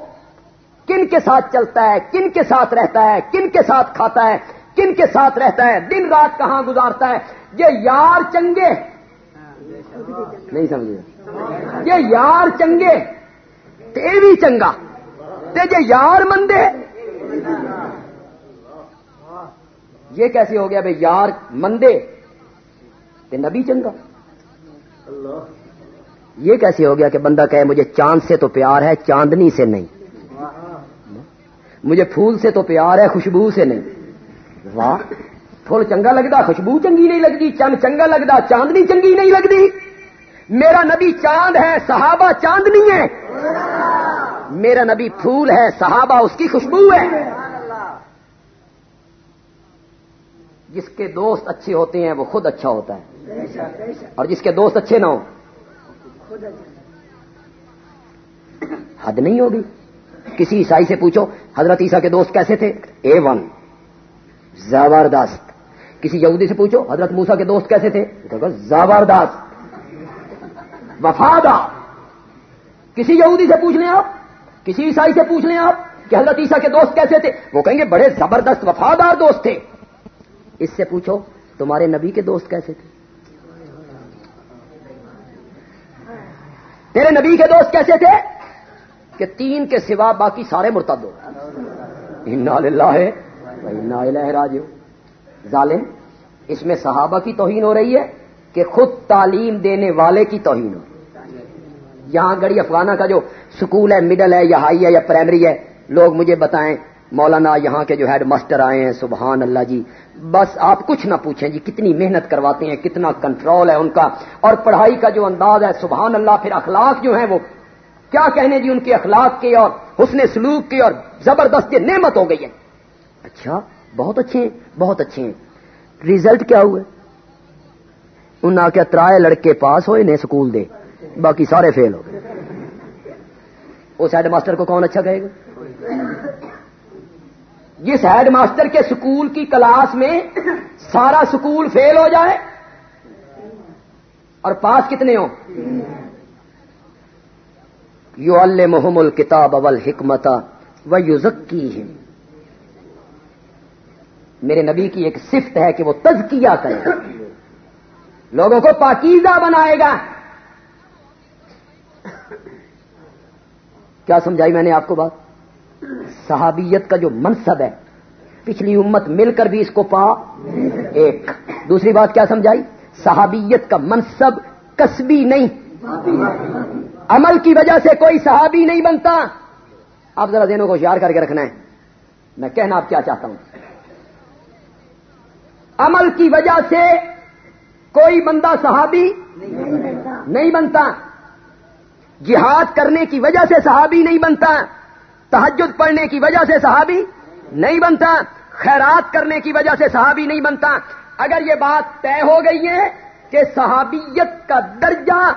کن کے ساتھ چلتا ہے، کن کے ساتھ رہتا ہے، کن کے ساتھ کھاتا ہے، کن کے ساتھ رہتا ہے، دن رات کہاں گزارتا ہے۔ یہ یار چنگے۔ نہیں سمجھے یہ یار چنگے۔ تے بھی چنگا۔ تے جے یار مندے۔ یہ کیسے ہو گیا بھائی؟ یار، مندے۔ تے نبی چنگا۔ یہ کیسے ہو گیا کہ بندہ کہے، مجھے چاند سے تو پیار ہے، چاندنی سے نہیں۔ مجھے پھول سے تو پیار ہے، خوشبو سے نہیں۔ واہ، پھول چنگا لگتا، خوشبو چنگی نہیں لگتی چند چنگا لگتا، چاندنی چنگی نہیں لگتی۔ میرا نبی چاند ہے، صحابہ چاندنی ہے میرا نبی پھول ہے، صحابہ، اس کی خوشبو ہے۔ جس کے دوست اچھے ہوتے ہیں، وہ خود اچھا ہوتا ہے۔ اور جس کے دوست اچھے نہ ہو حد نہیں ہوگی۔ کسی عیسائی سے پوچھو، حضرت عیسیٰ کے دوست کیسے تھے؟ اے ون، زبردست۔ کسی یہودی سے پوچھو، حضرت موسا کے دوست کیسے تھے؟ زبردست۔ وفادہ۔ کسی یہودی سے پوچھ لیں آپ؟ کسی عیسائی سے پوچھ لیں آپ کہ حضرت عیسیٰ کے دوست کیسے تھے؟ وہ کہیں گے بڑے زبردست وفادار دوست تھے۔ اس سے پوچھو، تمہارے نبی کے دوست کیسے تھے؟ تیرے نبی کے دوست کیسے تھے؟ کہ تین کے سوا باقی سارے مرتد ہو ہے راج ظالم، اس میں صحابہ کی توہین ہو رہی ہے کہ خود تعلیم دینے والے کی توہین ہو۔ یہاں گڑی افغانہ کا جو سکول ہے مڈل ہے یا ہائی ہے یا پرائمری ہے، لوگ مجھے بتائیں، مولانا یہاں کے جو ہیڈ ماسٹر آئے ہیں، سبحان اللہ جی۔ بس آپ کچھ نہ پوچھیں جی کتنی محنت کرواتے ہیں، کتنا کنٹرول ہے ان کا۔ اور پڑھائی کا جو انداز ہے، سبحان اللہ، پھر اخلاق جو ہیں وہ۔ کیا کہنے جی ان کے اخلاق کے اور حسن سلوک کے اور زبردست نعمت ہو گئی ہے؟ اچھا بہت اچھے ہیں، بہت اچھے ہیں۔ ریزلٹ کیا ہوئے ان آ کے ترائے لڑکے پاس ہوئے انہیں سکول دے۔ باقی سارے فیل ہو گئے۔ اس ہیڈ ماسٹر کو کون اچھا کہے گا؟ جس ہیڈ ماسٹر کے سکول کی کلاس میں سارا سکول فیل ہو جائے، اور پاس کتنے ہو یو المحم کتاب اول حکمت و یوزکی میرے نبی کی ایک صفت ہے کہ وہ تزکیہ کرے۔ لوگوں کو پاکیزہ بنائے گا۔ کیا سمجھائی میں نے آپ کو بات؟ صحابیت کا جو منصب ہے، پچھلی امت مل کر بھی اس کو پا ایک۔ دوسری بات کیا سمجھائی؟ صحابیت کا منصب کسبی نہیں۔ عمل کی وجہ سے کوئی صحابی نہیں بنتا۔ آپ ذرا دینوں کو یار کر کے رکھنا ہے۔ میں کہنا آپ کیا چاہتا ہوں۔ عمل کی وجہ سے کوئی بندہ صحابی نہیں بنتا۔ جہاد کرنے کی وجہ سے صحابی نہیں بنتا تحجد پڑھنے کی وجہ سے صحابی نہیں بنتا، خیرات کرنے کی وجہ سے صحابی نہیں بنتا۔ اگر یہ بات طے ہو گئی ہے کہ صحابیت کا درجہ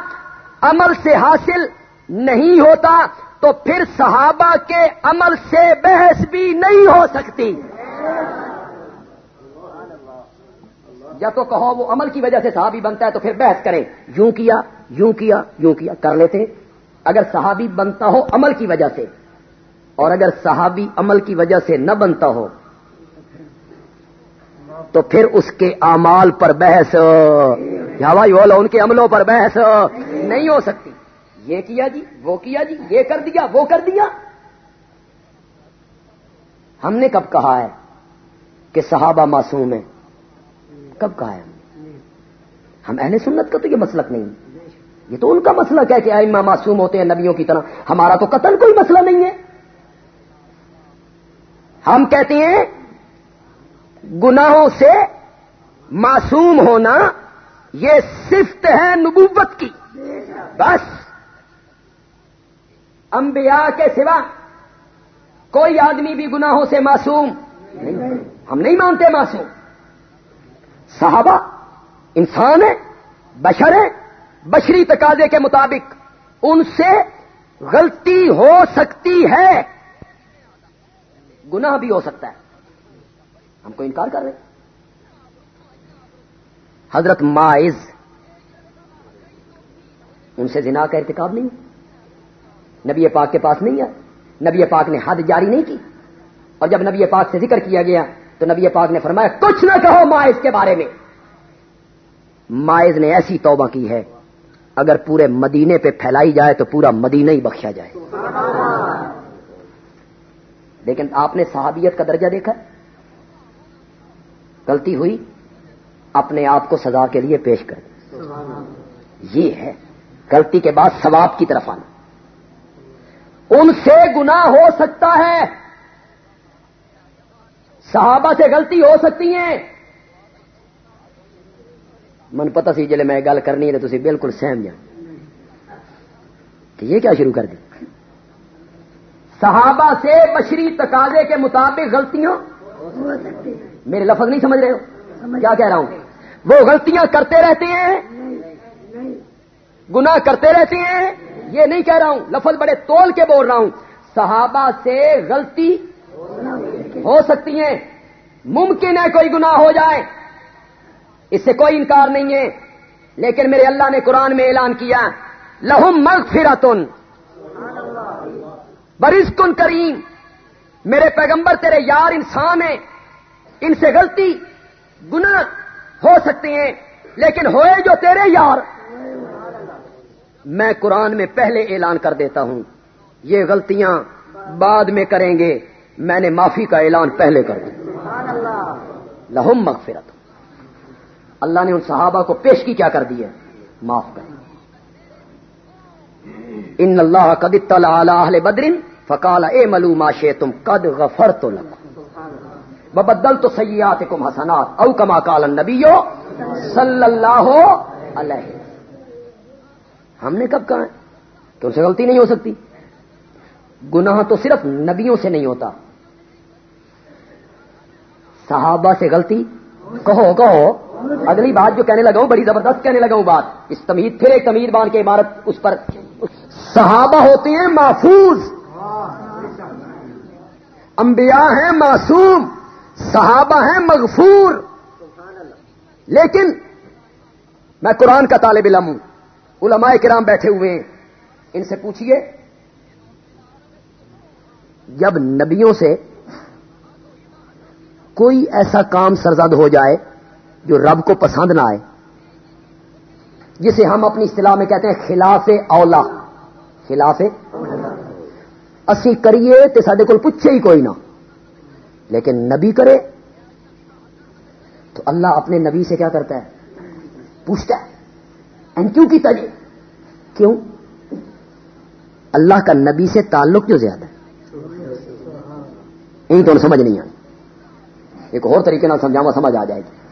عمل سے حاصل نہیں ہوتا، تو پھر صحابہ کے عمل سے بحث بھی نہیں ہو سکتی۔ یا تو کہو وہ عمل کی وجہ سے صحابی بنتا ہے تو پھر بحث کریں۔ یوں کیا یوں کیا یوں کیا، کر لیتے۔ اگر صحابی بنتا ہو عمل کی وجہ سے، اور اگر صحابی عمل کی وجہ سے نہ بنتا ہو، تو پھر اس کے اعمال پر بحث بھائی بولو ان کے عملوں پر بحث نہیں ہو سکتی۔ یہ کیا جی؟ وہ کیا جی؟ یہ کر دیا، وہ کر دیا۔ ہم نے کب کہا ہے کہ صحابہ معصوم ہیں؟ کب کہا ہے ہم اہل سنت کا تو یہ مسلک نہیں۔ یہ تو ان کا مسئلہ کیا کہ ائمہ معصوم ہوتے ہیں نبیوں کی طرح۔ ہمارا تو قتل کوئی مسئلہ نہیں ہے۔ ہم کہتے ہیں گناہوں سے معصوم ہونا یہ صفت ہے نبوت کی۔ بس۔ انبیاء کے سوا کوئی آدمی بھی گناہوں سے معصوم نہیں۔ ہم نہیں مانتے معصوم۔ صحابہ انسان ہے، بشر ہے بشری تقاضے کے مطابق، ان سے غلطی ہو سکتی ہے۔ گناہ بھی ہو سکتا ہے۔ ہم کو انکار کر رہے حضرت مائز، ان سے زنا کا ارتکاب نہیں۔ نبی پاک کے پاس نہیں ہے نبی پاک نے حد جاری نہیں کی۔ اور جب نبی پاک سے ذکر کیا گیا، تو نبی پاک نے فرمایا، کچھ نہ کہو مائز کے بارے میں۔ مائز نے ایسی توبہ کی ہے اگر پورے مدینے پہ پھیلائی جائے تو پورا مدینہ ہی بخشا جائے۔ لیکن آپ نے صحابیت کا درجہ دیکھا؟ غلطی ہوئی؟ اپنے آپ کو سزا کے لیے پیش کر۔ یہ ہے، غلطی کے بعد ثواب کی طرف آنا۔ ان سے گنا ہو سکتا ہے۔ صحابہ سے غلطی ہو سکتی ہیں۔ من پتا سی جلے میں گل کرنی ہے تو بالکل سہم جان کہ یہ کیا شروع کر دی صحابہ سے بشری تقاضے کے مطابق غلطیاں؟ میرے لفظ نہیں سمجھ رہے ہو؟ کیا کہہ رہا ہوں؟ وہ غلطیاں کرتے رہتے ہیں؟ گنا کرتے رہتے ہیں؟ یہ نہیں کہہ رہا ہوں، لفظ بڑے تول کے بول رہا ہوں۔ صحابہ سے غلطی ہو سکتی ہیں ممکن ہے کوئی گنا ہو جائے۔ اس سے کوئی انکار نہیں ہے۔ لیکن میرے اللہ نے قرآن میں اعلان کیا، لہم مغفرتن۔ برزکن کریم۔ میرے پیغمبر، تیرے یار انسان ہیں۔ ان سے غلطی گنا ہو سکتے ہیں، لیکن ہوئے جو تیرے یار۔ میں قرآن میں پہلے اعلان کر دیتا ہوں۔ یہ غلطیاں بعد میں کریں گے۔ میں نے معافی کا اعلان پہلے کر دیا۔ لہم مغفرت اللہ نے ان صحابہ کو پیش کی کیا کر دی ہے؟ معاف کر۔ ان اللہ قد اہل بدرین فکال اے ملو ماشے تم قد غفر تو لگا بدل تو سیات کم حسنات او کما کال نبی صلی اللہ علیہ۔ ہم نے کب کہا کہ ان سے غلطی نہیں ہو سکتی۔ گناہ تو صرف نبیوں سے نہیں ہوتا۔ صحابہ سے غلطی؟ کہو کہو۔ اگلی بات جو کہنے لگا ہوں، بڑی زبردست کہنے لگا ہوں بات۔ اس تمید پھر ایک تمید بان کے عمارت اس پر صحابہ ہوتے ہیں محفوظ۔ انبیاء ہیں معصوم، صحابہ ہیں مغفور۔ لیکن میں قرآن کا طالب علم ہوں۔ علماء کرام بیٹھے ہوئے ہیں۔ ان سے پوچھئے، جب نبیوں سے کوئی ایسا کام سرزد ہو جائے جو رب کو پسند نہ آئے۔ جسے ہم اپنی اصطلاح میں کہتے ہیں خلاف اولا خلاف اسی کریے تو سڈے کو پوچھے ہی کوئی نہ۔ لیکن نبی کرے۔ تو اللہ اپنے نبی سے کیا کرتا ہے؟ پوچھتا ہے۔ کیوں کی تجے کیوں؟ اللہ کا نبی سے تعلق جو زیادہ ہے۔ ان تو سمجھ نہیں آئی۔ ایک اور طریقے نہ سمجھاوا سمجھ آ جائے گی۔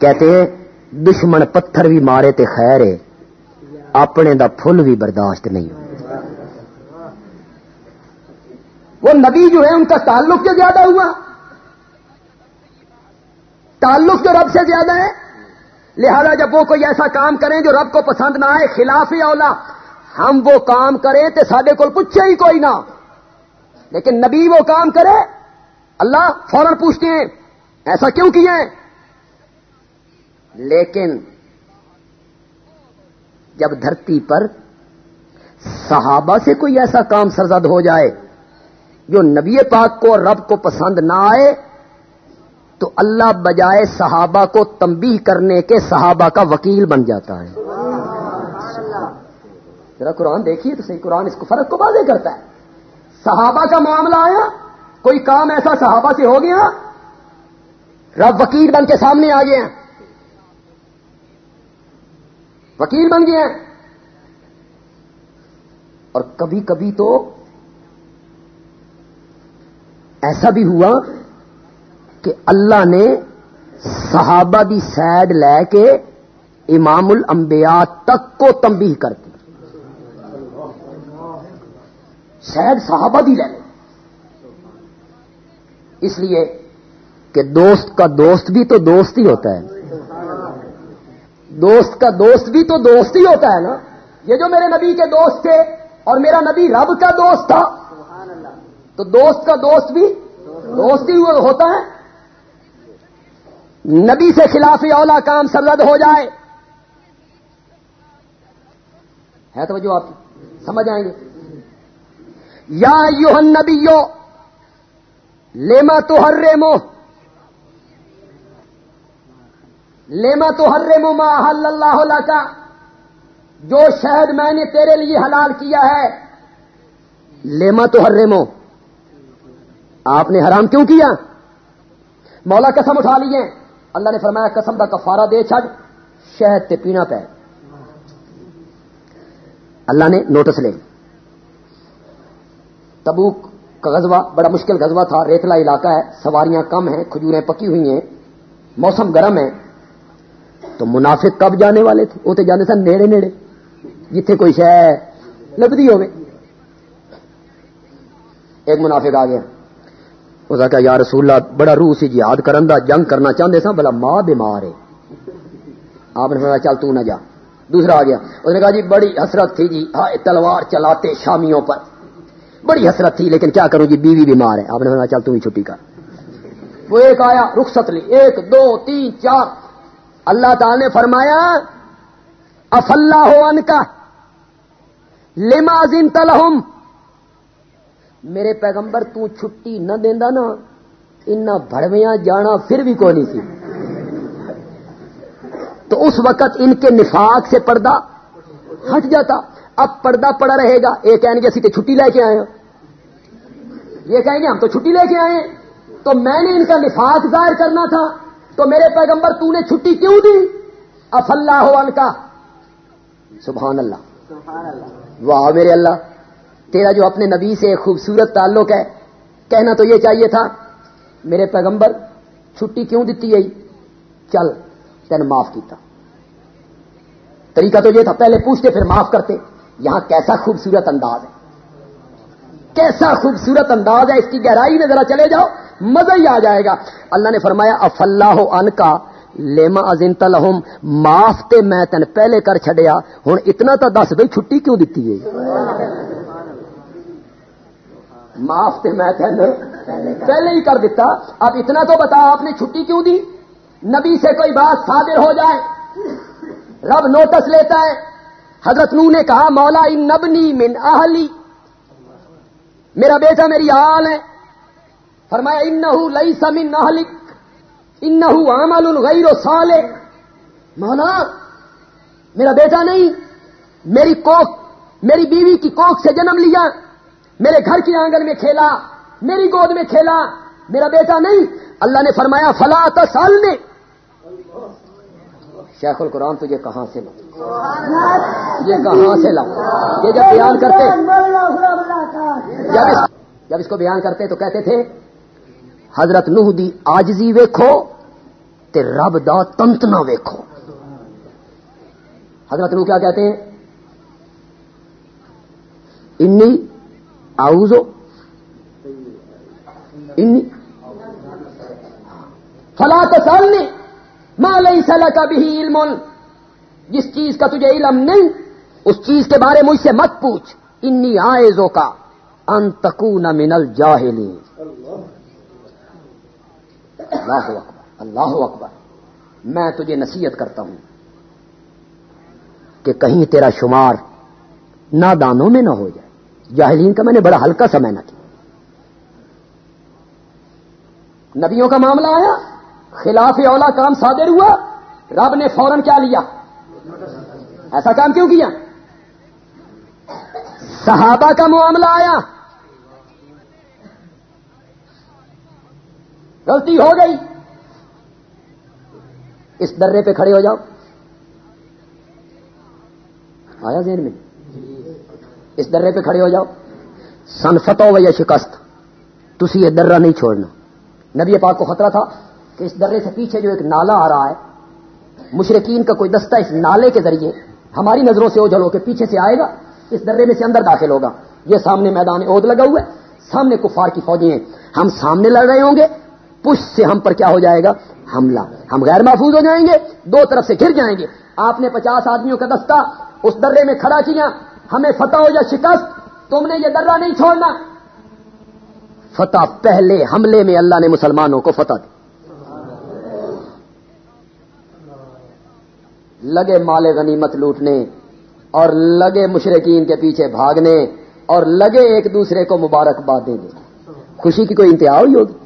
کہتے ہیں، دشمن پتھر بھی مارے تے خیر ہے، اپنے دا پھل بھی برداشت نہیں ہو وہ نبی جو ہے، ان کا تعلق جو زیادہ ہوا؟ تعلق جو رب سے زیادہ ہے؟ لہذا جب وہ کوئی ایسا کام کریں جو رب کو پسند نہ آئے، خلاف ہی اولا، ہم وہ کام کریں تو سڈے کو پوچھے ہی کوئی نہ۔ لیکن نبی وہ کام کرے، اللہ فوراً پوچھتے ہیں، ایسا کیوں کیے لیکن جب دھرتی پر صحابہ سے کوئی ایسا کام سرزد ہو جائے جو نبی پاک کو رب کو پسند نہ آئے، تو اللہ بجائے صحابہ کو تمبی کرنے کے صحابہ کا وکیل بن جاتا ہے۔ ذرا قرآن دیکھیے تو صحیح، قرآن اس کو فرق کو واضح کرتا ہے۔ صحابہ کا معاملہ آیا، کوئی کام ایسا صحابہ سے ہو گیا، رب وکیل بن کے سامنے آ گئے۔ ہیں وکیل بن گئے ہیں اور کبھی کبھی تو ایسا بھی ہوا کہ اللہ نے صحابہ دی سیڈ لے کے امام الانبیاء تک کو تنبیہ کر دی۔ سیڈ صحابہ دی لے اس لیے کہ دوست کا دوست بھی تو دوست ہی ہوتا ہے۔ دوست کا دوست بھی تو دوست ہی ہوتا ہے نا؟ یہ جو میرے نبی کے دوست تھے اور میرا نبی رب کا دوست تھا، تو دوست کا دوست بھی دوست ہی ہوتا ہے۔ نبی سے خلاف اولا کام سرد ہو جائے۔ ہے تو جو آپ، سمجھ آئیں گے؟ یا یوہن نبیو لیما تو ہر ریمو لیما تو ہر ریمو حل اللہ کا جو شہد میں نے تیرے لیے حلال کیا ہے لیما تو ہر ریمو آپ نے حرام کیوں کیا؟ مولا قسم اٹھا لیے۔ اللہ نے فرمایا، قسم کا کفارہ دے، چھڈ۔ شہد تے پینا پہ اللہ نے نوٹس لے۔ تبوک کا غزوہ بڑا مشکل غزوہ تھا، ریتلا علاقہ ہے، سواریاں کم ہیں، کھجوریں پکی ہوئی ہیں، موسم گرم ہے۔ تو منافق کب جانے والے تھے؟ وہ تو جانے سن نیڑے نیڑے جتنے کوئی شہ لبدی ہوگی ایک منافق آ گیا۔ اس کا یا رسول اللہ، بڑا روح سی جہاد کرن دا، جنگ کرنا چاہتے سا بلا ماں بیمار ہے۔ آپ نے فرمایا، چل تو نہ جا۔ دوسرا آ گیا۔ اس نے کہا جی بڑی حسرت تھی جی ہاں تلوار چلاتے شامیوں پر۔ بڑی حسرت تھی، لیکن کیا کروں جی بیوی بیمار ہے۔ آپ نے فرمایا، چل تو ہی چھٹی کر۔ وہ ایک آیا، رخصت لی۔ ایک، دو، تین، چار۔ اللہ تعالی نے فرمایا اف اللہ ہو ان کا لما زن تلہم میرے پیغمبر، تو چھٹی نہ دینا نا ان بڑویاں جانا پھر بھی کوئی نہیں تھی تو اس وقت ان کے نفاق سے پردہ ہٹ جاتا۔ اب پردہ پڑا رہے گا۔ یہ کہیں گے، اسی تو چھٹی لے کے آئے یہ کہیں گے، ہم تو چھٹی لے کے آئے تو میں نے ان کا نفاق ظاہر کرنا تھا۔ تو میرے پیغمبر تو نے چھٹی کیوں دی؟ اف اللہ ہو ان کا۔ سبحان اللہ۔ واہ میرے اللہ، تیرا جو اپنے نبی سے خوبصورت تعلق ہے، کہنا تو یہ چاہیے تھا، میرے پیغمبر چھٹی کیوں دیتی گئی؟ چل، تین معاف کیتا۔ طریقہ تو یہ تھا، پہلے پوچھتے، پھر معاف کرتے۔ یہاں کیسا خوبصورت انداز ہے۔ کیسا خوبصورت انداز ہے، اس کی گہرائی میں ذرا چلے جاؤ۔ مزہ ہی آ جائے گا۔ اللہ نے فرمایا اف اللہ ان کا لیما ازنت لہم، معاف تے میں تین پہلے کر چھڈیا۔ ہوں اتنا تو دس بھائی چھٹی کیوں دیتی ہے؟ معاف تے میں تین پہلے ہی کر دیتا اب اتنا تو بتا، آپ نے چھٹی کیوں دی؟ نبی سے کوئی بات صادر ہو جائے، رب نوٹس لیتا ہے۔ حضرت نو نے کہا، مولا، ان نبنی من اہلی، میرا بیٹا، میری آل ہے۔ فرمایا ان لئی سمن نہلک ان عمل الغیر و سال مولا میرا بیٹا نہیں، میری کوک میری بیوی کی کوک سے جنم لیا، میرے گھر کے آنگن میں کھیلا، میری گود میں کھیلا، میرا بیٹا نہیں. اللہ نے فرمایا، فلا سال میں شیخ القرآن، تجھے کہاں سے لا یہ کہاں سے لا یہ جب بیان کرتے جب اس کو بیان کرتے تو کہتے تھے حضرت نوح دی آجزی ویکھو تے رب دا تنتنا ویکھو۔ حضرت نوح کیا کہتے ہیں؟ انی آؤزو انی فلا تسالنی ما لیس لک بھی علم۔ جس چیز کا تجھے علم نہیں، اس چیز کے بارے مجھ سے مت پوچھ۔ انی آئزوں کا انتقون من الجاہلین۔ اللہ اکبر اللہ اکبر۔ میں تجھے نصیحت کرتا ہوں کہ کہیں تیرا شمار نادانوں میں نہ ہو جائے۔ جاہلین کا میں نے بڑا ہلکا سمے نہ کیا۔ نبیوں کا معاملہ آیا، خلاف اولا کام صادر ہوا، رب نے فوراً کیا لیا؟ ایسا کام کیوں کیا؟ صحابہ کا معاملہ آیا غلطی ہو گئی۔ اس درے پہ کھڑے ہو جاؤ۔ آیا ذہن میں؟ اس درے پہ کھڑے ہو جاؤ۔ سنفتو و یا شکست تھی یہ درہ نہیں چھوڑنا۔ نبی پاک کو خطرہ تھا کہ اس درے سے پیچھے جو ایک نالا آ رہا ہے مشرقین کا کوئی دستہ اس نالے کے ذریعے ہماری نظروں سے اوجھل ہو کے پیچھے سے آئے گا، اس درے میں سے اندر داخل ہوگا۔ یہ سامنے میدان عہد لگا ہوا ہے، سامنے کفار کی فوجیں ہیں۔ ہم سامنے لڑ رہے ہوں گے پش سے ہم پر کیا ہو جائے گا؟ حملہ۔ ہم غیر محفوظ ہو جائیں گے، دو طرف سے گر جائیں گے۔ آپ نے پچاس آدمیوں کا دستہ اس درے میں کھڑا کیا۔ ہمیں فتح ہو یا شکست، تم نے یہ درہ نہیں چھوڑنا۔ فتح پہلے حملے میں اللہ نے مسلمانوں کو فتح دی۔ لگے مال غنیمت لوٹنے اور لگے مشرقین کے پیچھے بھاگنے اور لگے ایک دوسرے کو مبارکباد دینے۔ خوشی کی کوئی انتہا ہوئی ہوگی؟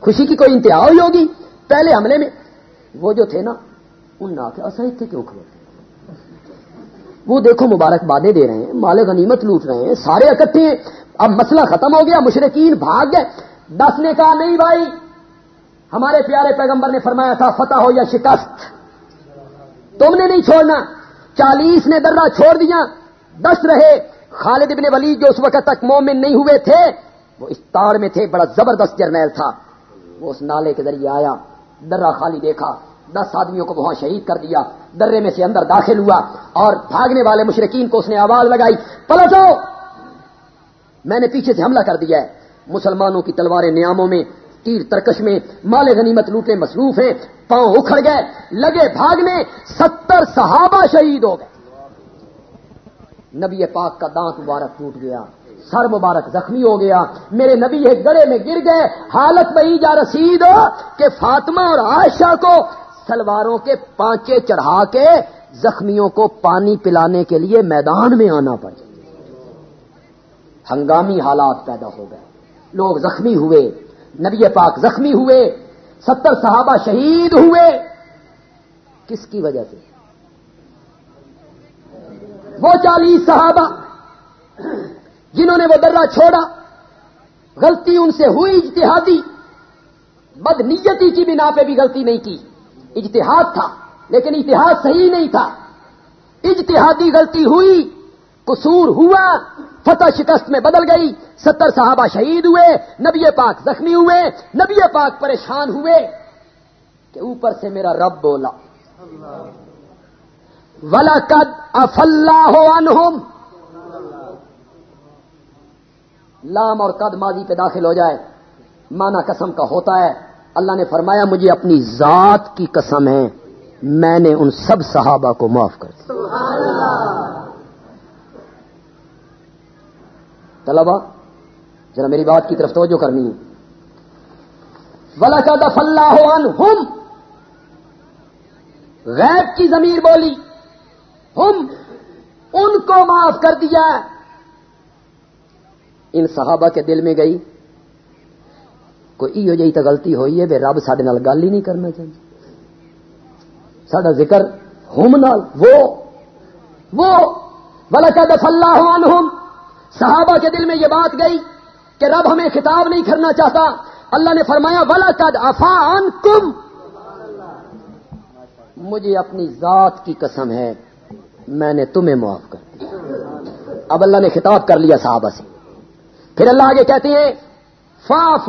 خوشی کی کوئی انتہا ہوئی ہوگی؟ پہلے حملے میں وہ جو تھے نا، ان نہ تھے کیوں کھڑے وہ دیکھو مبارکبادیں دے رہے ہیں، مال غنیمت لوٹ رہے ہیں، سارے اکٹھے ہیں۔ اب مسئلہ ختم ہو گیا مشرقین بھاگ گئے۔ دس نے کہا، نہیں بھائی، ہمارے پیارے پیغمبر نے فرمایا تھا، فتح ہو یا شکست۔ تم نے نہیں چھوڑنا۔ چالیس نے درہ چھوڑ دیا۔ دس رہے۔ خالد ابن ولید جو اس وقت تک مومن نہیں ہوئے تھے، وہ اس تاڑ میں تھے، بڑا زبردست جرنیل تھا۔ وہ اس نالے کے ذریعے آیا درہ خالی دیکھا، دس آدمیوں کو وہاں شہید کر دیا درے میں سے اندر داخل ہوا اور بھاگنے والے مشرقین کو اس نے آواز لگائی پلٹو میں نے پیچھے سے حملہ کر دیا ہے۔ مسلمانوں کی تلواریں نیاموں میں، تیر ترکش میں، مال غنیمت لوٹنے مصروف ہیں، پاؤں اکھڑ گئے، لگے بھاگنے، ستر صحابہ شہید ہو گئے۔ نبی پاک کا دانت مبارک ٹوٹ گیا۔ سر مبارک زخمی ہو گیا۔ میرے نبی ایک گڑے میں گر گئے۔ حالت بہی جا رسید کہ فاطمہ اور عائشہ کو سلواروں کے پانچے چڑھا کے زخمیوں کو پانی پلانے کے لیے میدان میں آنا پڑے ہنگامی حالات پیدا ہو گئے۔ لوگ زخمی ہوئے۔ نبی پاک زخمی ہوئے۔ ستر صحابہ شہید ہوئے۔ کس کی وجہ سے؟ وہ چالیس صحابہ جنہوں نے وہ درہ چھوڑا، غلطی ان سے ہوئی، اجتہادی۔ بد نیتی کی بنا پہ بھی غلطی نہیں کی۔ اجتہاد تھا، لیکن اتحاد صحیح نہیں تھا۔ اجتہادی غلطی ہوئی، قصور ہوا، فتح شکست میں بدل گئی، ستر صحابہ شہید ہوئے، نبی پاک زخمی ہوئے، نبی پاک پریشان ہوئے۔ کہ اوپر سے میرا رب بولا۔ ولا قد اف اللہ عنہم لام اور قد ماضی پہ داخل ہو جائے۔ مانا قسم کا ہوتا ہے۔ اللہ نے فرمایا، مجھے اپنی ذات کی قسم ہے۔ میں نے ان سب صحابہ کو معاف کر دیا۔ طلبا ذرا میری بات کی طرف توجہ کرنی ہے۔ ولا کا دف اللہ ہم غیب کی ضمیر بولی۔ ہم ان کو معاف کر دیا۔ ان صحابہ کے دل میں گئی۔ کوئی جی تو غلطی ہوئی ہے بے رب سڈے گل ہی نہیں کرنا چاہتا سڈا ذکر ہوم نال، وہ وہ، ولقد اللہ عنہم صحابہ کے دل میں یہ بات گئی کہ رب ہمیں خطاب نہیں کرنا چاہتا۔ اللہ نے فرمایا، ولقد افان کم مجھے اپنی ذات کی قسم ہے، میں نے تمہیں معاف کر دیا اب اللہ نے خطاب کر لیا صحابہ سے۔ پھر اللہ آگے کہتے ہیں فاف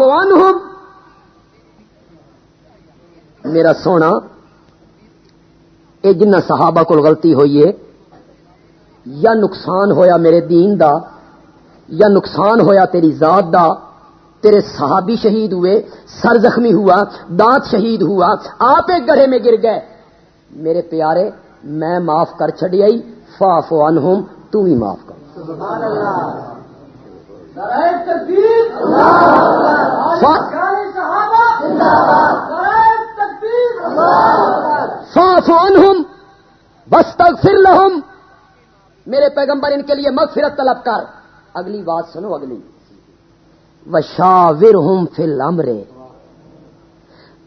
میرا سونا یہ جنہ صحابہ کو غلطی ہوئی ہے، یا نقصان ہویا میرے دین دا، یا نقصان ہویا تیری ذات دا، تیرے صحابی شہید ہوئے سر زخمی ہوا، دانت شہید ہوا، آپ ایک گڑھے میں گر گئے. میرے پیارے، میں معاف کر چڑی آئی فاف عنہم، تو بھی معاف کر. فاف عنہم بس تک پھر لہم میرے پیغمبر ان کے لیے مغفرت طلب کر اگلی بات سنو اگلی۔ وشاور ہوں فل امرے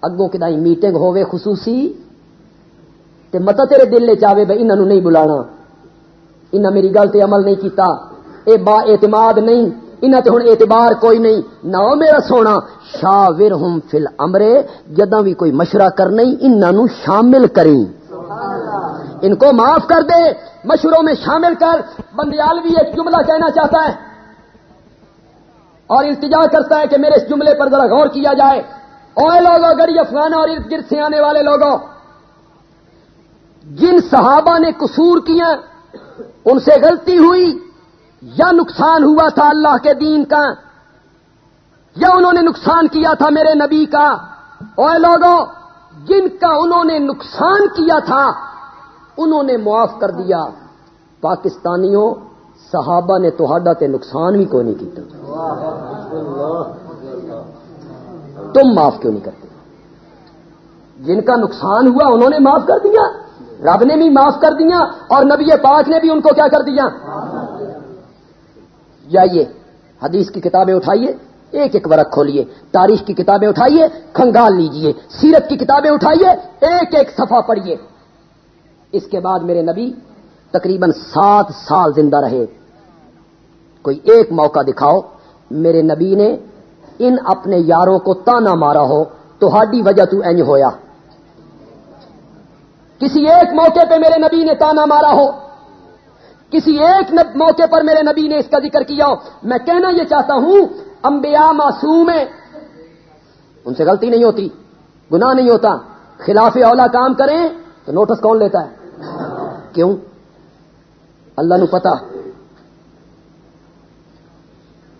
اگوں کدائی میٹنگ ہوے خصوصی تے متا تیرے دل لے چاہے بھائی انہوں نہیں بلانا۔ انہیں میری گل تے عمل نہیں کیتا۔ اے با اعتماد نہیں۔ انہیں تے ہوں اعتبار کوئی نہیں۔ نہ میرا سونا، شاور ہوں فل امرے جدہ بھی کوئی مشورہ کر نہیں انہوں شامل کریں۔ ان کو معاف کر دے، مشوروں میں شامل کر۔ بندیال بھی ایک جملہ کہنا چاہتا ہے اور التجا کرتا ہے کہ میرے اس جملے پر ذرا غور کیا جائے۔ اور لوگوں گڑی افغانہ اور ارد گرد سے آنے والے لوگوں جن صحابہ نے قصور کیا، ان سے غلطی ہوئی۔ یا نقصان ہوا تھا اللہ کے دین کا، یا انہوں نے نقصان کیا تھا میرے نبی کا۔ اور لوگوں، جن کا انہوں نے نقصان کیا تھا، انہوں نے معاف کر دیا۔ پاکستانیوں، صحابہ نے تے نقصان بھی کوئی نہیں کیتا۔ تم معاف کیوں نہیں کرتے؟ جن کا نقصان ہوا، انہوں نے معاف کر دیا۔ رب نے بھی معاف کر دیا اور نبی پاک نے بھی ان کو کیا کر دیا؟ جائیے۔ حدیث کی کتابیں اٹھائیے، ایک ایک ورق کھولیے۔ تاریخ کی کتابیں اٹھائیے، کھنگال لیجیے۔ سیرت کی کتابیں اٹھائیے، ایک ایک صفحہ پڑھیے اس کے بعد میرے نبی تقریباً سات سال زندہ رہے۔ کوئی ایک موقع دکھاؤ، میرے نبی نے ان اپنے یاروں کو تانا مارا ہو تو ہاڈی وجہ تو اینج ہویا۔ کسی ایک موقع پہ میرے نبی نے تانا مارا ہو کسی ایک موقع پر میرے نبی نے اس کا ذکر کیا ہو۔ میں کہنا یہ چاہتا ہوں، انبیاء معصوم ہیں۔ ان سے غلطی نہیں ہوتی، گناہ نہیں ہوتا۔ خلاف اولا کام کریں تو نوٹس کون لیتا ہے؟ کیوں؟ اللہ نو پتا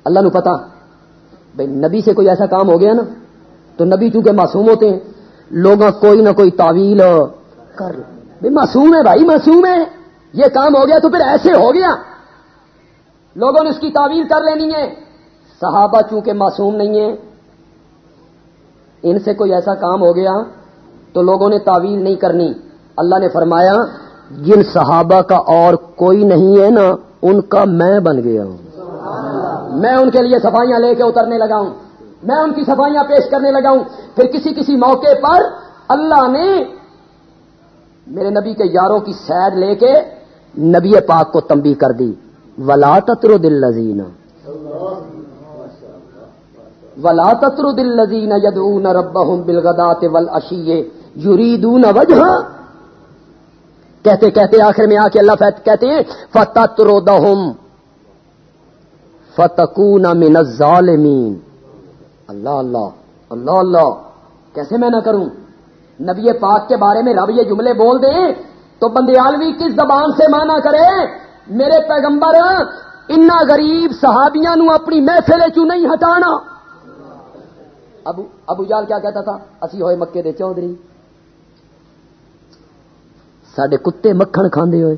اللہ نو پتا بھائی، نبی سے کوئی ایسا کام ہو گیا نا، تو نبی چونکہ معصوم ہوتے ہیں لوگ کوئی نہ کوئی تعویل کر بھائی، معصوم ہے بھائی، معصوم ہے یہ کام ہو گیا تو پھر ایسے ہو گیا۔ لوگوں نے اس کی تعویل کر لینی ہے۔ صحابہ چونکہ معصوم نہیں ہے ان سے کوئی ایسا کام ہو گیا تو لوگوں نے تعویل نہیں کرنی۔ اللہ نے فرمایا، جن صحابہ کا اور کوئی نہیں ہے نا، ان کا میں بن گیا ہوں۔ میں ان کے لیے صفائیاں لے کے اترنے لگا ہوں۔ میں ان کی صفائیاں پیش کرنے لگا ہوں۔ پھر کسی کسی موقع پر اللہ نے میرے نبی کے یاروں کی سیر لے کے نبی پاک کو تمبی کر دی۔ ولا تتر دل لذین ولا تتر دل لذین یدعون ربهم بالغدات والعشی یریدون وجہ کہتے کہتے آخر میں آ کے اللہ کہتے ہیں فتتر دہم فتکون من الظالمین اللہ اللہ اللہ اللہ۔ کیسے میں نہ کروں؟ نبی پاک کے بارے میں رب یہ جملے بول دیں۔ تو بندیالوی کس زبان سے مانا کرے؟ میرے پیغمبر، انا غریب صحابیاں نو اپنی محفل چو نہیں ہٹانا؟ ابو ابو جال کیا کہتا تھا؟ اسی ہوئے مکے دے چودھری۔ سڈے کتے مکھن کھاندے ہوئے۔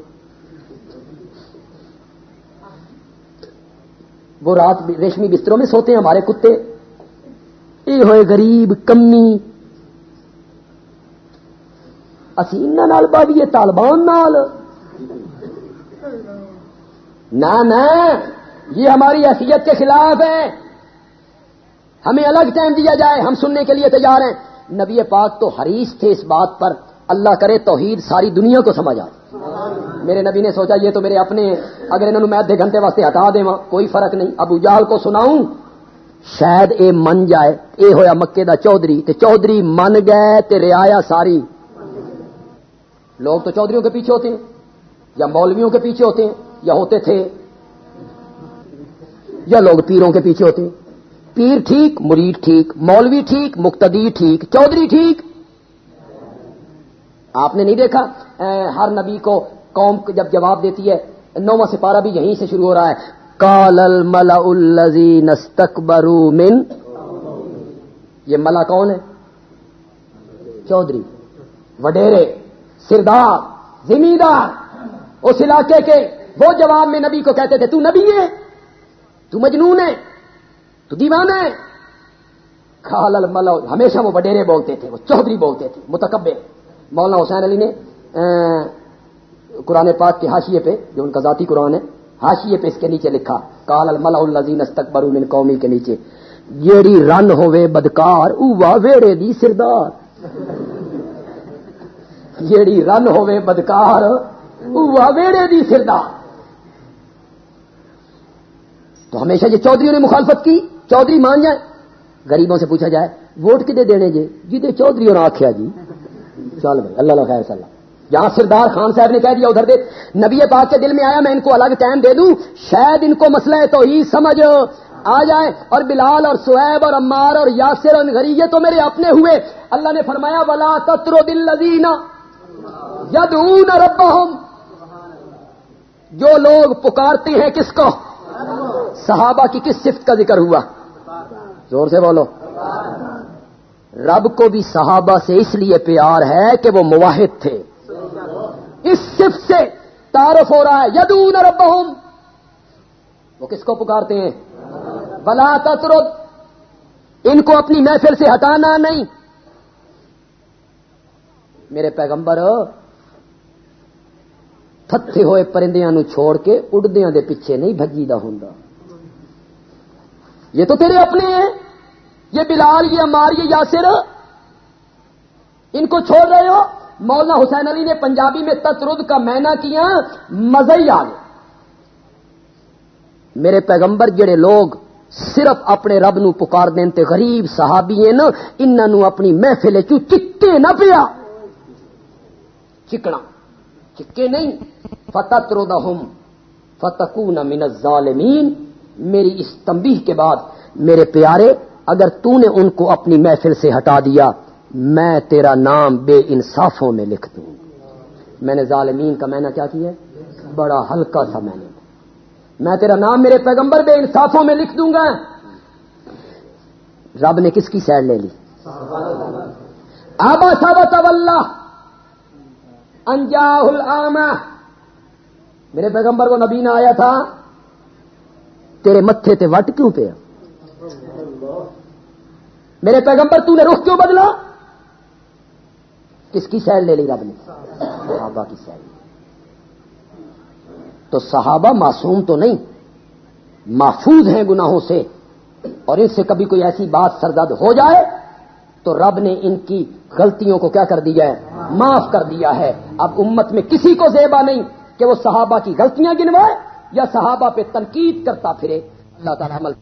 وہ رات ریشمی بستروں میں سوتے ہیں ہمارے کتے۔ یہ ہوئے غریب، کمی اسی نال باویے طالبان نال. نہ یہ ہماری حیثیت کے خلاف ہے. ہمیں الگ ٹائم دیا جائے، ہم سننے کے لیے تیار ہیں. نبی پاک تو حریص تھے اس بات پر. اللہ کرے توحید ساری دنیا کو سمجھ آئے. میرے نبی نے سوچا یہ تو میرے اپنے، اگر انہوں نے میں آدھے گھنٹے واسطے ہٹا دے کوئی فرق نہیں. ابو جال کو سناؤں. شاید اے من جائے، اے ہویا مکے دا چودھری، تے چودھری من گئے تے رعایا ساری لوگ تو چودھریوں کے پیچھے ہوتے ہیں، یا مولویوں کے پیچھے ہوتے ہیں، یا ہوتے تھے، یا لوگ پیروں کے پیچھے ہوتے ہیں۔ پیر ٹھیک، مرید ٹھیک، مولوی ٹھیک، مقتدی ٹھیک، چودھری ٹھیک۔ آپ نے نہیں دیکھا؟ ہر نبی کو قوم جب جواب دیتی ہے نواں سپارہ بھی یہیں سے شروع ہو رہا ہے۔ کال الملا الزی من، یہ ملا کون ہے؟ چودھری۔ وڈیرے۔ سردار، زمیندار، اس علاقے کے وہ جواب میں نبی کو کہتے تھے، تو نبی ہے، تو مجنون ہے، تو دیوان ہے. کال الملا ہمیشہ وہ وڈیرے بولتے تھے، وہ چودھری بولتے تھے، متکبر۔ مولانا حسین علی نے قرآن پاک کے حاشیے پہ، جو ان کا ذاتی قرآن ہے، حاشیے پہ اس کے نیچے لکھا، کال الملا الزین استقبر من قومی کے نیچے جیڑی رن ہوے بدکار، اوہ ویڑے دی سردار. جیڑی رن ہوے بدکار، اوہ ویڑے دی سردار۔ تو ہمیشہ جی یہ چودھریوں نے مخالفت کی، چودھری مان جائے، غریبوں سے پوچھا جائے، ووٹ کدے دینے جے جی چودھری نے آخیا جی۔ چل بھائی، اللہ اللہ خیر صلاح جہاں سردار خان صاحب نے کہہ دیا ادھر دے، نبی پاک کے دل میں آیا، میں ان کو الگ ٹائم دے دوں، شاید ان کو مسئلہ ہے تو ہی سمجھ آ جائے، اور بلال اور سہیب اور عمار اور یاسر اور غری یہ تو میرے اپنے ہوئے۔ اللہ نے فرمایا، ولا تترو دل لذینا ید رب جو لوگ پکارتے ہیں کس کو؟ صحابہ کی کس صفت کا ذکر ہوا؟ زور سے بولو۔ رب کو بھی صحابہ سے اس لیے پیار ہے کہ وہ مواحد تھے۔ اس صفت سے تعارف ہو رہا ہے۔ یدون رب وہ کس کو پکارتے ہیں؟ بلا تطرد ان کو اپنی محفل سے ہٹانا نہیں۔ میرے پیغمبر تھے ہوئے پرندیاں نو چھوڑ کے اڈدیاں دے پیچھے نہیں بجی دا ہوں یہ تو تیرے اپنے ہیں۔ یہ بلال، یہ امار یہ یاسر، ان کو چھوڑ رہے ہو۔ مولانا حسین علی نے پنجابی میں تترد کا مینا کیا، مزہ ہی آ گیا۔ میرے پیغمبر، جڑے لوگ صرف اپنے رب نو پکار دین تے غریب صحابی ہیں نا انہوں اپنی محفل چو چکے نہ پیا۔ چکنا چکے نہیں فتح ترودہم فتکون من الظالمین میری اس تنبیہ کے بعد میرے پیارے اگر تو نے ان کو اپنی محفل سے ہٹا دیا میں تیرا نام بے انصافوں میں لکھ دوں میں نے ظالمین کا میں نے کیا کیا بڑا ہلکا تھا میں نے میں تیرا نام میرے پیغمبر بے انصافوں میں لکھ دوں گا رب نے کس کی سیڈ لے لی آبا صابت اللہ انجا میرے پیغمبر کو نبی نے آیا تھا۔ تیرے متھے تے وٹ کیوں پہ میرے پیغمبر تو نے رخ کیوں بدلا؟ کس کی سیل لے لی رب نے؟ صحابہ کی سیل۔ تو صحابہ معصوم تو نہیں، محفوظ ہیں گناہوں سے۔ اور ان سے کبھی کوئی ایسی بات سرزد ہو جائے تو رب نے ان کی غلطیوں کو کیا کر دیا ہے؟ معاف کر دیا ہے۔ اب امت میں کسی کو زیبا نہیں کہ وہ صحابہ کی غلطیاں گنوائے یا صحابہ پہ تنقید کرتا پھرے۔ اللہ تعالیٰ عمل